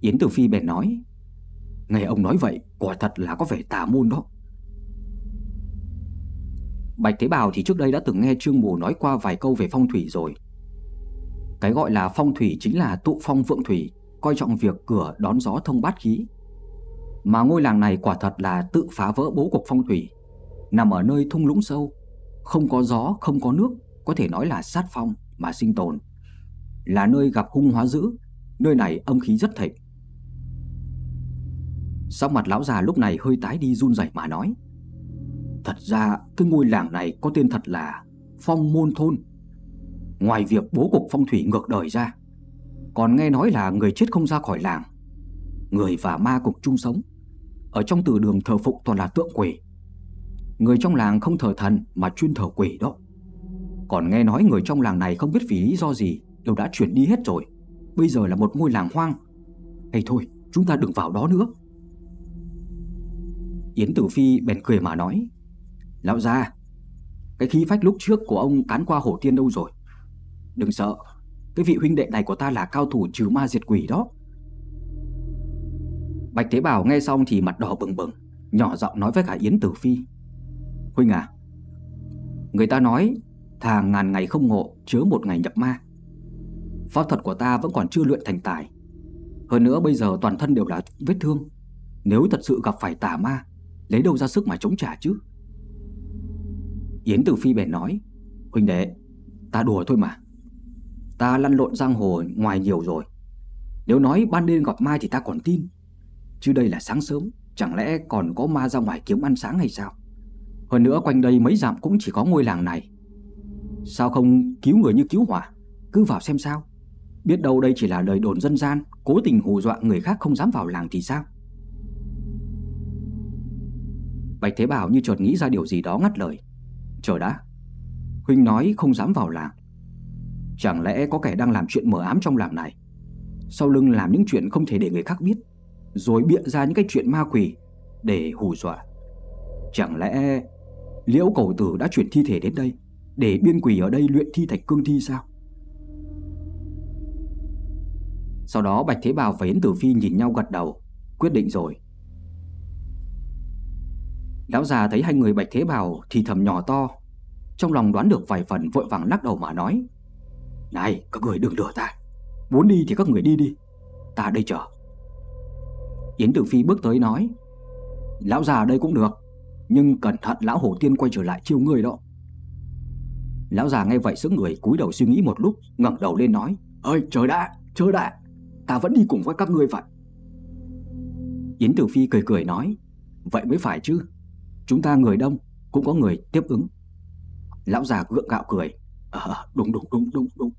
Yến Tử Phi bèn nói, Nghe ông nói vậy, Quả thật là có vẻ tà môn đó. Bạch Thế bào thì trước đây đã từng nghe Trương bồ nói qua vài câu về phong thủy rồi. Cái gọi là phong thủy chính là tụ phong vượng thủy, Coi trọng việc cửa đón gió thông bát khí. Mà ngôi làng này quả thật là tự phá vỡ bố cục phong thủy. Nằm ở nơi thung lũng sâu Không có gió, không có nước Có thể nói là sát phong mà sinh tồn. Là nơi gặp hung hóa dữ Nơi này âm khí rất thịnh. Sắc mặt lão già lúc này hơi tái đi run rẩy mà nói Thật ra cái ngôi làng này có tên thật là Phong Môn Thôn. Ngoài việc bố cục phong thủy ngược đời ra Còn nghe nói là người chết không ra khỏi làng Người và ma cục chung sống. Ở trong từ đường thờ phụng toàn là tượng quỷ. Người trong làng không thờ thần mà chuyên thờ quỷ đó. Còn nghe nói người trong làng này không biết vì lý do gì, Đều đã chuyển đi hết rồi. Bây giờ là một ngôi làng hoang. Hay thôi, chúng ta đừng vào đó nữa. Yến Tử Phi bèn cười mà nói, Lão gia, Cái khí phách lúc trước của ông cán qua hổ tiên đâu rồi? Đừng sợ, Cái vị huynh đệ này của ta là cao thủ trừ ma diệt quỷ đó. Bạch Thế Bảo nghe xong thì mặt đỏ bừng bừng, Nhỏ giọng nói với cả Yến Tử Phi. Huynh à Người ta nói Thà ngàn ngày không ngộ chứa một ngày nhập ma. Pháp thuật của ta vẫn còn chưa luyện thành tài. Hơn nữa bây giờ toàn thân đều là vết thương. Nếu thật sự gặp phải tà ma, Lấy đâu ra sức mà chống trả chứ? Yến Tử Phi bèn nói, Huynh đệ, Ta đùa thôi mà. Ta lăn lộn giang hồ ngoài nhiều rồi. Nếu nói ban đêm gặp ma thì ta còn tin. Chứ đây là sáng sớm, Chẳng lẽ còn có ma ra ngoài kiếm ăn sáng hay sao? Hơn nữa quanh đây mấy dặm cũng chỉ có ngôi làng này. Sao không cứu người như cứu hỏa? Cứ vào xem sao. Biết đâu đây chỉ là lời đồn dân gian, Cố tình hù dọa người khác không dám vào làng thì sao? Bạch Thế Bảo như chợt nghĩ ra điều gì đó ngắt lời. Chờ đã. Huynh nói không dám vào làng. Chẳng lẽ có kẻ đang làm chuyện mờ ám trong làng này? Sau lưng làm những chuyện không thể để người khác biết. Rồi bịa ra những cái chuyện ma quỷ Để hù dọa. Chẳng lẽ Liễu cầu tử đã chuyển thi thể đến đây Để biên quỷ ở đây luyện thi thạch cương thi sao? Sau đó Bạch Thế Bào và Yến Tử Phi nhìn nhau gật đầu, Quyết định rồi. Lão già thấy hai người Bạch Thế Bào thì thầm nhỏ to, Trong lòng đoán được vài phần vội vàng lắc đầu mà nói, Này, các người đừng lừa ta, Muốn đi thì các người đi đi, Ta đây chờ. Yến Tử Phi bước tới nói Lão già đây cũng được Nhưng cẩn thận lão hổ tiên quay trở lại chiêu người đó. Lão già nghe vậy sững người cúi đầu suy nghĩ một lúc ngẩng đầu lên nói Ơi trời đã, trời đã Ta vẫn đi cùng với các ngươi vậy. Yến Tử Phi cười cười nói Vậy mới phải chứ Chúng ta người đông Cũng có người tiếp ứng. Lão già gượng gạo cười Ờ, ờ đúng đúng đúng đúng đúng.